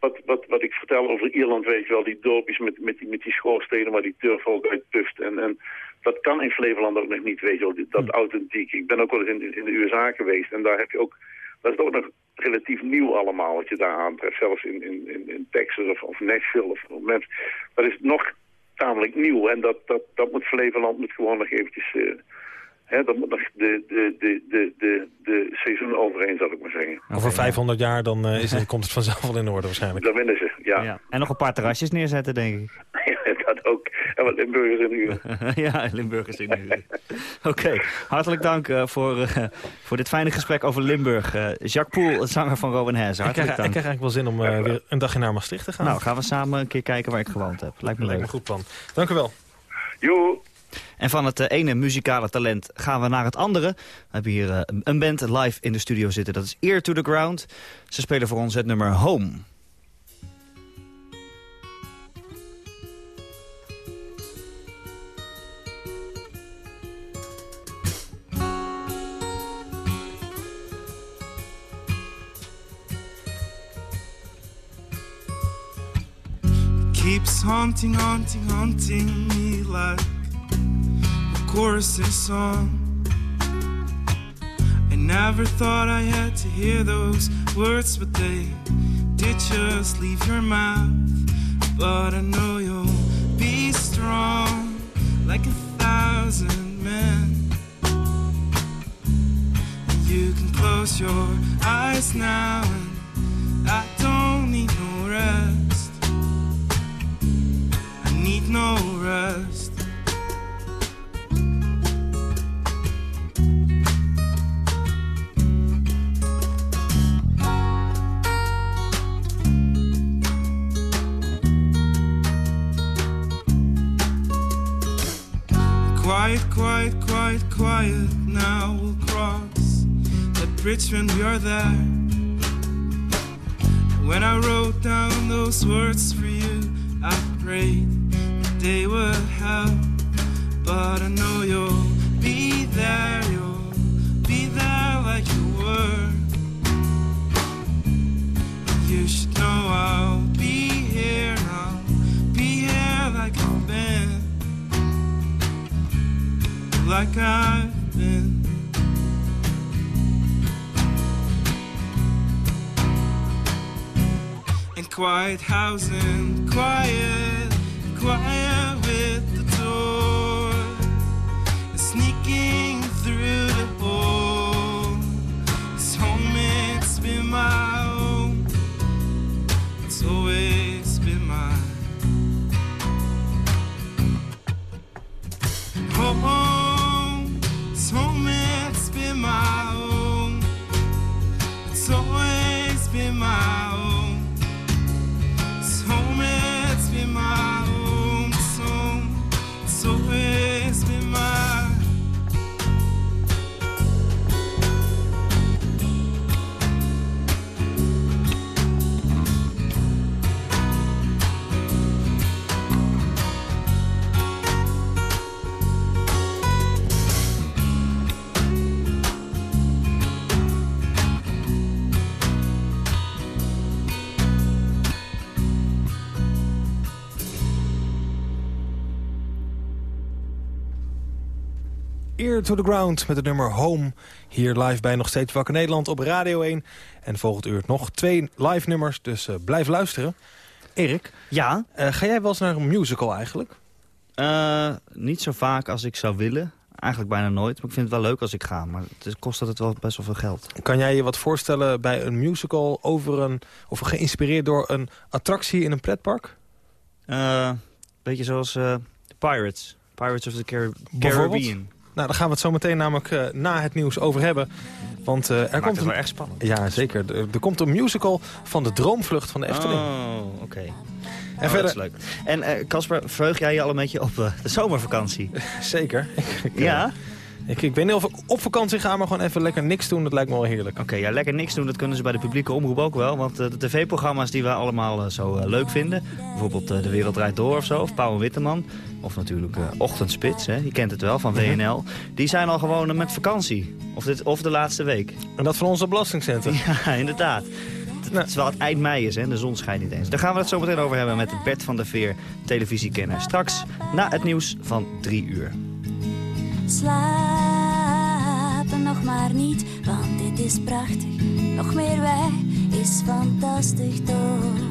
wat, wat, wat ik vertel over Ierland, weet je wel, die dorpjes met, met, die, met die schoorstenen waar die turf ook uit pust. En, en dat kan in Flevoland ook nog niet, weet je wel, dat authentiek. Ik ben ook wel eens in, in de USA geweest en daar heb je ook, dat is ook nog relatief nieuw allemaal wat je daar aantreft. Zelfs in, in, in Texas of, of Nashville of, of Memphis. Dat is nog tamelijk nieuw en dat, dat, dat moet Flevoland moet gewoon nog eventjes... Uh, Dan moet nog de, de, de, de, de, de seizoen overheen, zal ik maar zeggen. Over 500 jaar dan uh, is het, komt het vanzelf wel in orde waarschijnlijk. Dan winnen ze, ja. ja. En nog een paar terrasjes neerzetten, denk ik. ja, dat ook. En wat Limburgers in uur. ja, Limburgers in uur. Oké, hartelijk dank uh, voor, uh, voor dit fijne gesprek over Limburg. Jacques Poel, zanger van Rowan Hess. Hartelijk ik krijg, dank. Ik krijg eigenlijk wel zin om weer een dagje naar Maastricht te gaan. Nou, gaan we samen een keer kijken waar ik gewoond heb. Lijkt me leuk. Lijkt me goed plan. Dank u wel. Jo. En van het ene muzikale talent gaan we naar het andere. We hebben hier uh, een band live in de studio zitten. Dat is Ear to the Ground. Ze spelen voor ons het nummer Home. Keeps haunting, haunting, haunting me like chorus and song. I never thought I had to hear those words, but they did just leave your mouth. But I know you'll be strong like a thousand men. You can close your eyes now, and I don't need no rest. I need no rest. Quiet, quiet, quiet. Now we'll cross that bridge when we are there. When I wrote down those words for you, I prayed that they would help. But I know you'll be there, you'll be there like you were. You should like I've been. And quiet housing, quiet, quiet with the door. And sneaking Ear to the Ground met het nummer Home. Hier live bij Nog Steeds Wakker Nederland op Radio 1. En volgend uur nog twee live nummers, dus uh, blijf luisteren. Erik? Ja? Uh, ga jij wel eens naar een musical eigenlijk? Uh, niet zo vaak als ik zou willen. Eigenlijk bijna nooit. Maar ik vind het wel leuk als ik ga. Maar het kost altijd wel best wel veel geld. Kan jij je wat voorstellen bij een musical over een... of geïnspireerd door een attractie in een pretpark? beetje zoals Pirates. Pirates of the Car Caribbean. Nou, daar gaan we het zo meteen namelijk uh, na het nieuws over hebben. Want uh, er Maakt komt het wel echt spannend. Ja, zeker. Er, er komt een musical van de Droomvlucht van de Efteling. Oh, oké. En Oh, verder... dat is leuk. En eh, Casper, verheug jij je al een beetje op eh, de zomervakantie? Zeker. Ik, eh, ja? Ik, ik weet niet of ik op vakantie ga, maar gewoon even lekker niks doen. Dat lijkt me wel heerlijk. Oké, ja, lekker niks doen, dat kunnen ze bij de publieke omroep ook wel. Want eh, de tv-programma's die we allemaal eh, zo eh, leuk vinden... bijvoorbeeld eh, De Wereld Draait Door of zo, of Pauw en Witteman... of natuurlijk eh, Ochtendspits, hè, je kent het wel, van WNL... die zijn al gewoon eh, met vakantie. Of, dit, of de laatste week. En dat van onze belastingcentrum. Ja, inderdaad. Het, het is wel het eind mei is, hè? de zon schijnt niet eens. Daar gaan we het zo meteen over hebben met Bert van der Veer, televisiekenner. Straks na het nieuws van drie uur. Slapen nog maar niet, want dit is prachtig. Nog meer wij is fantastisch toch.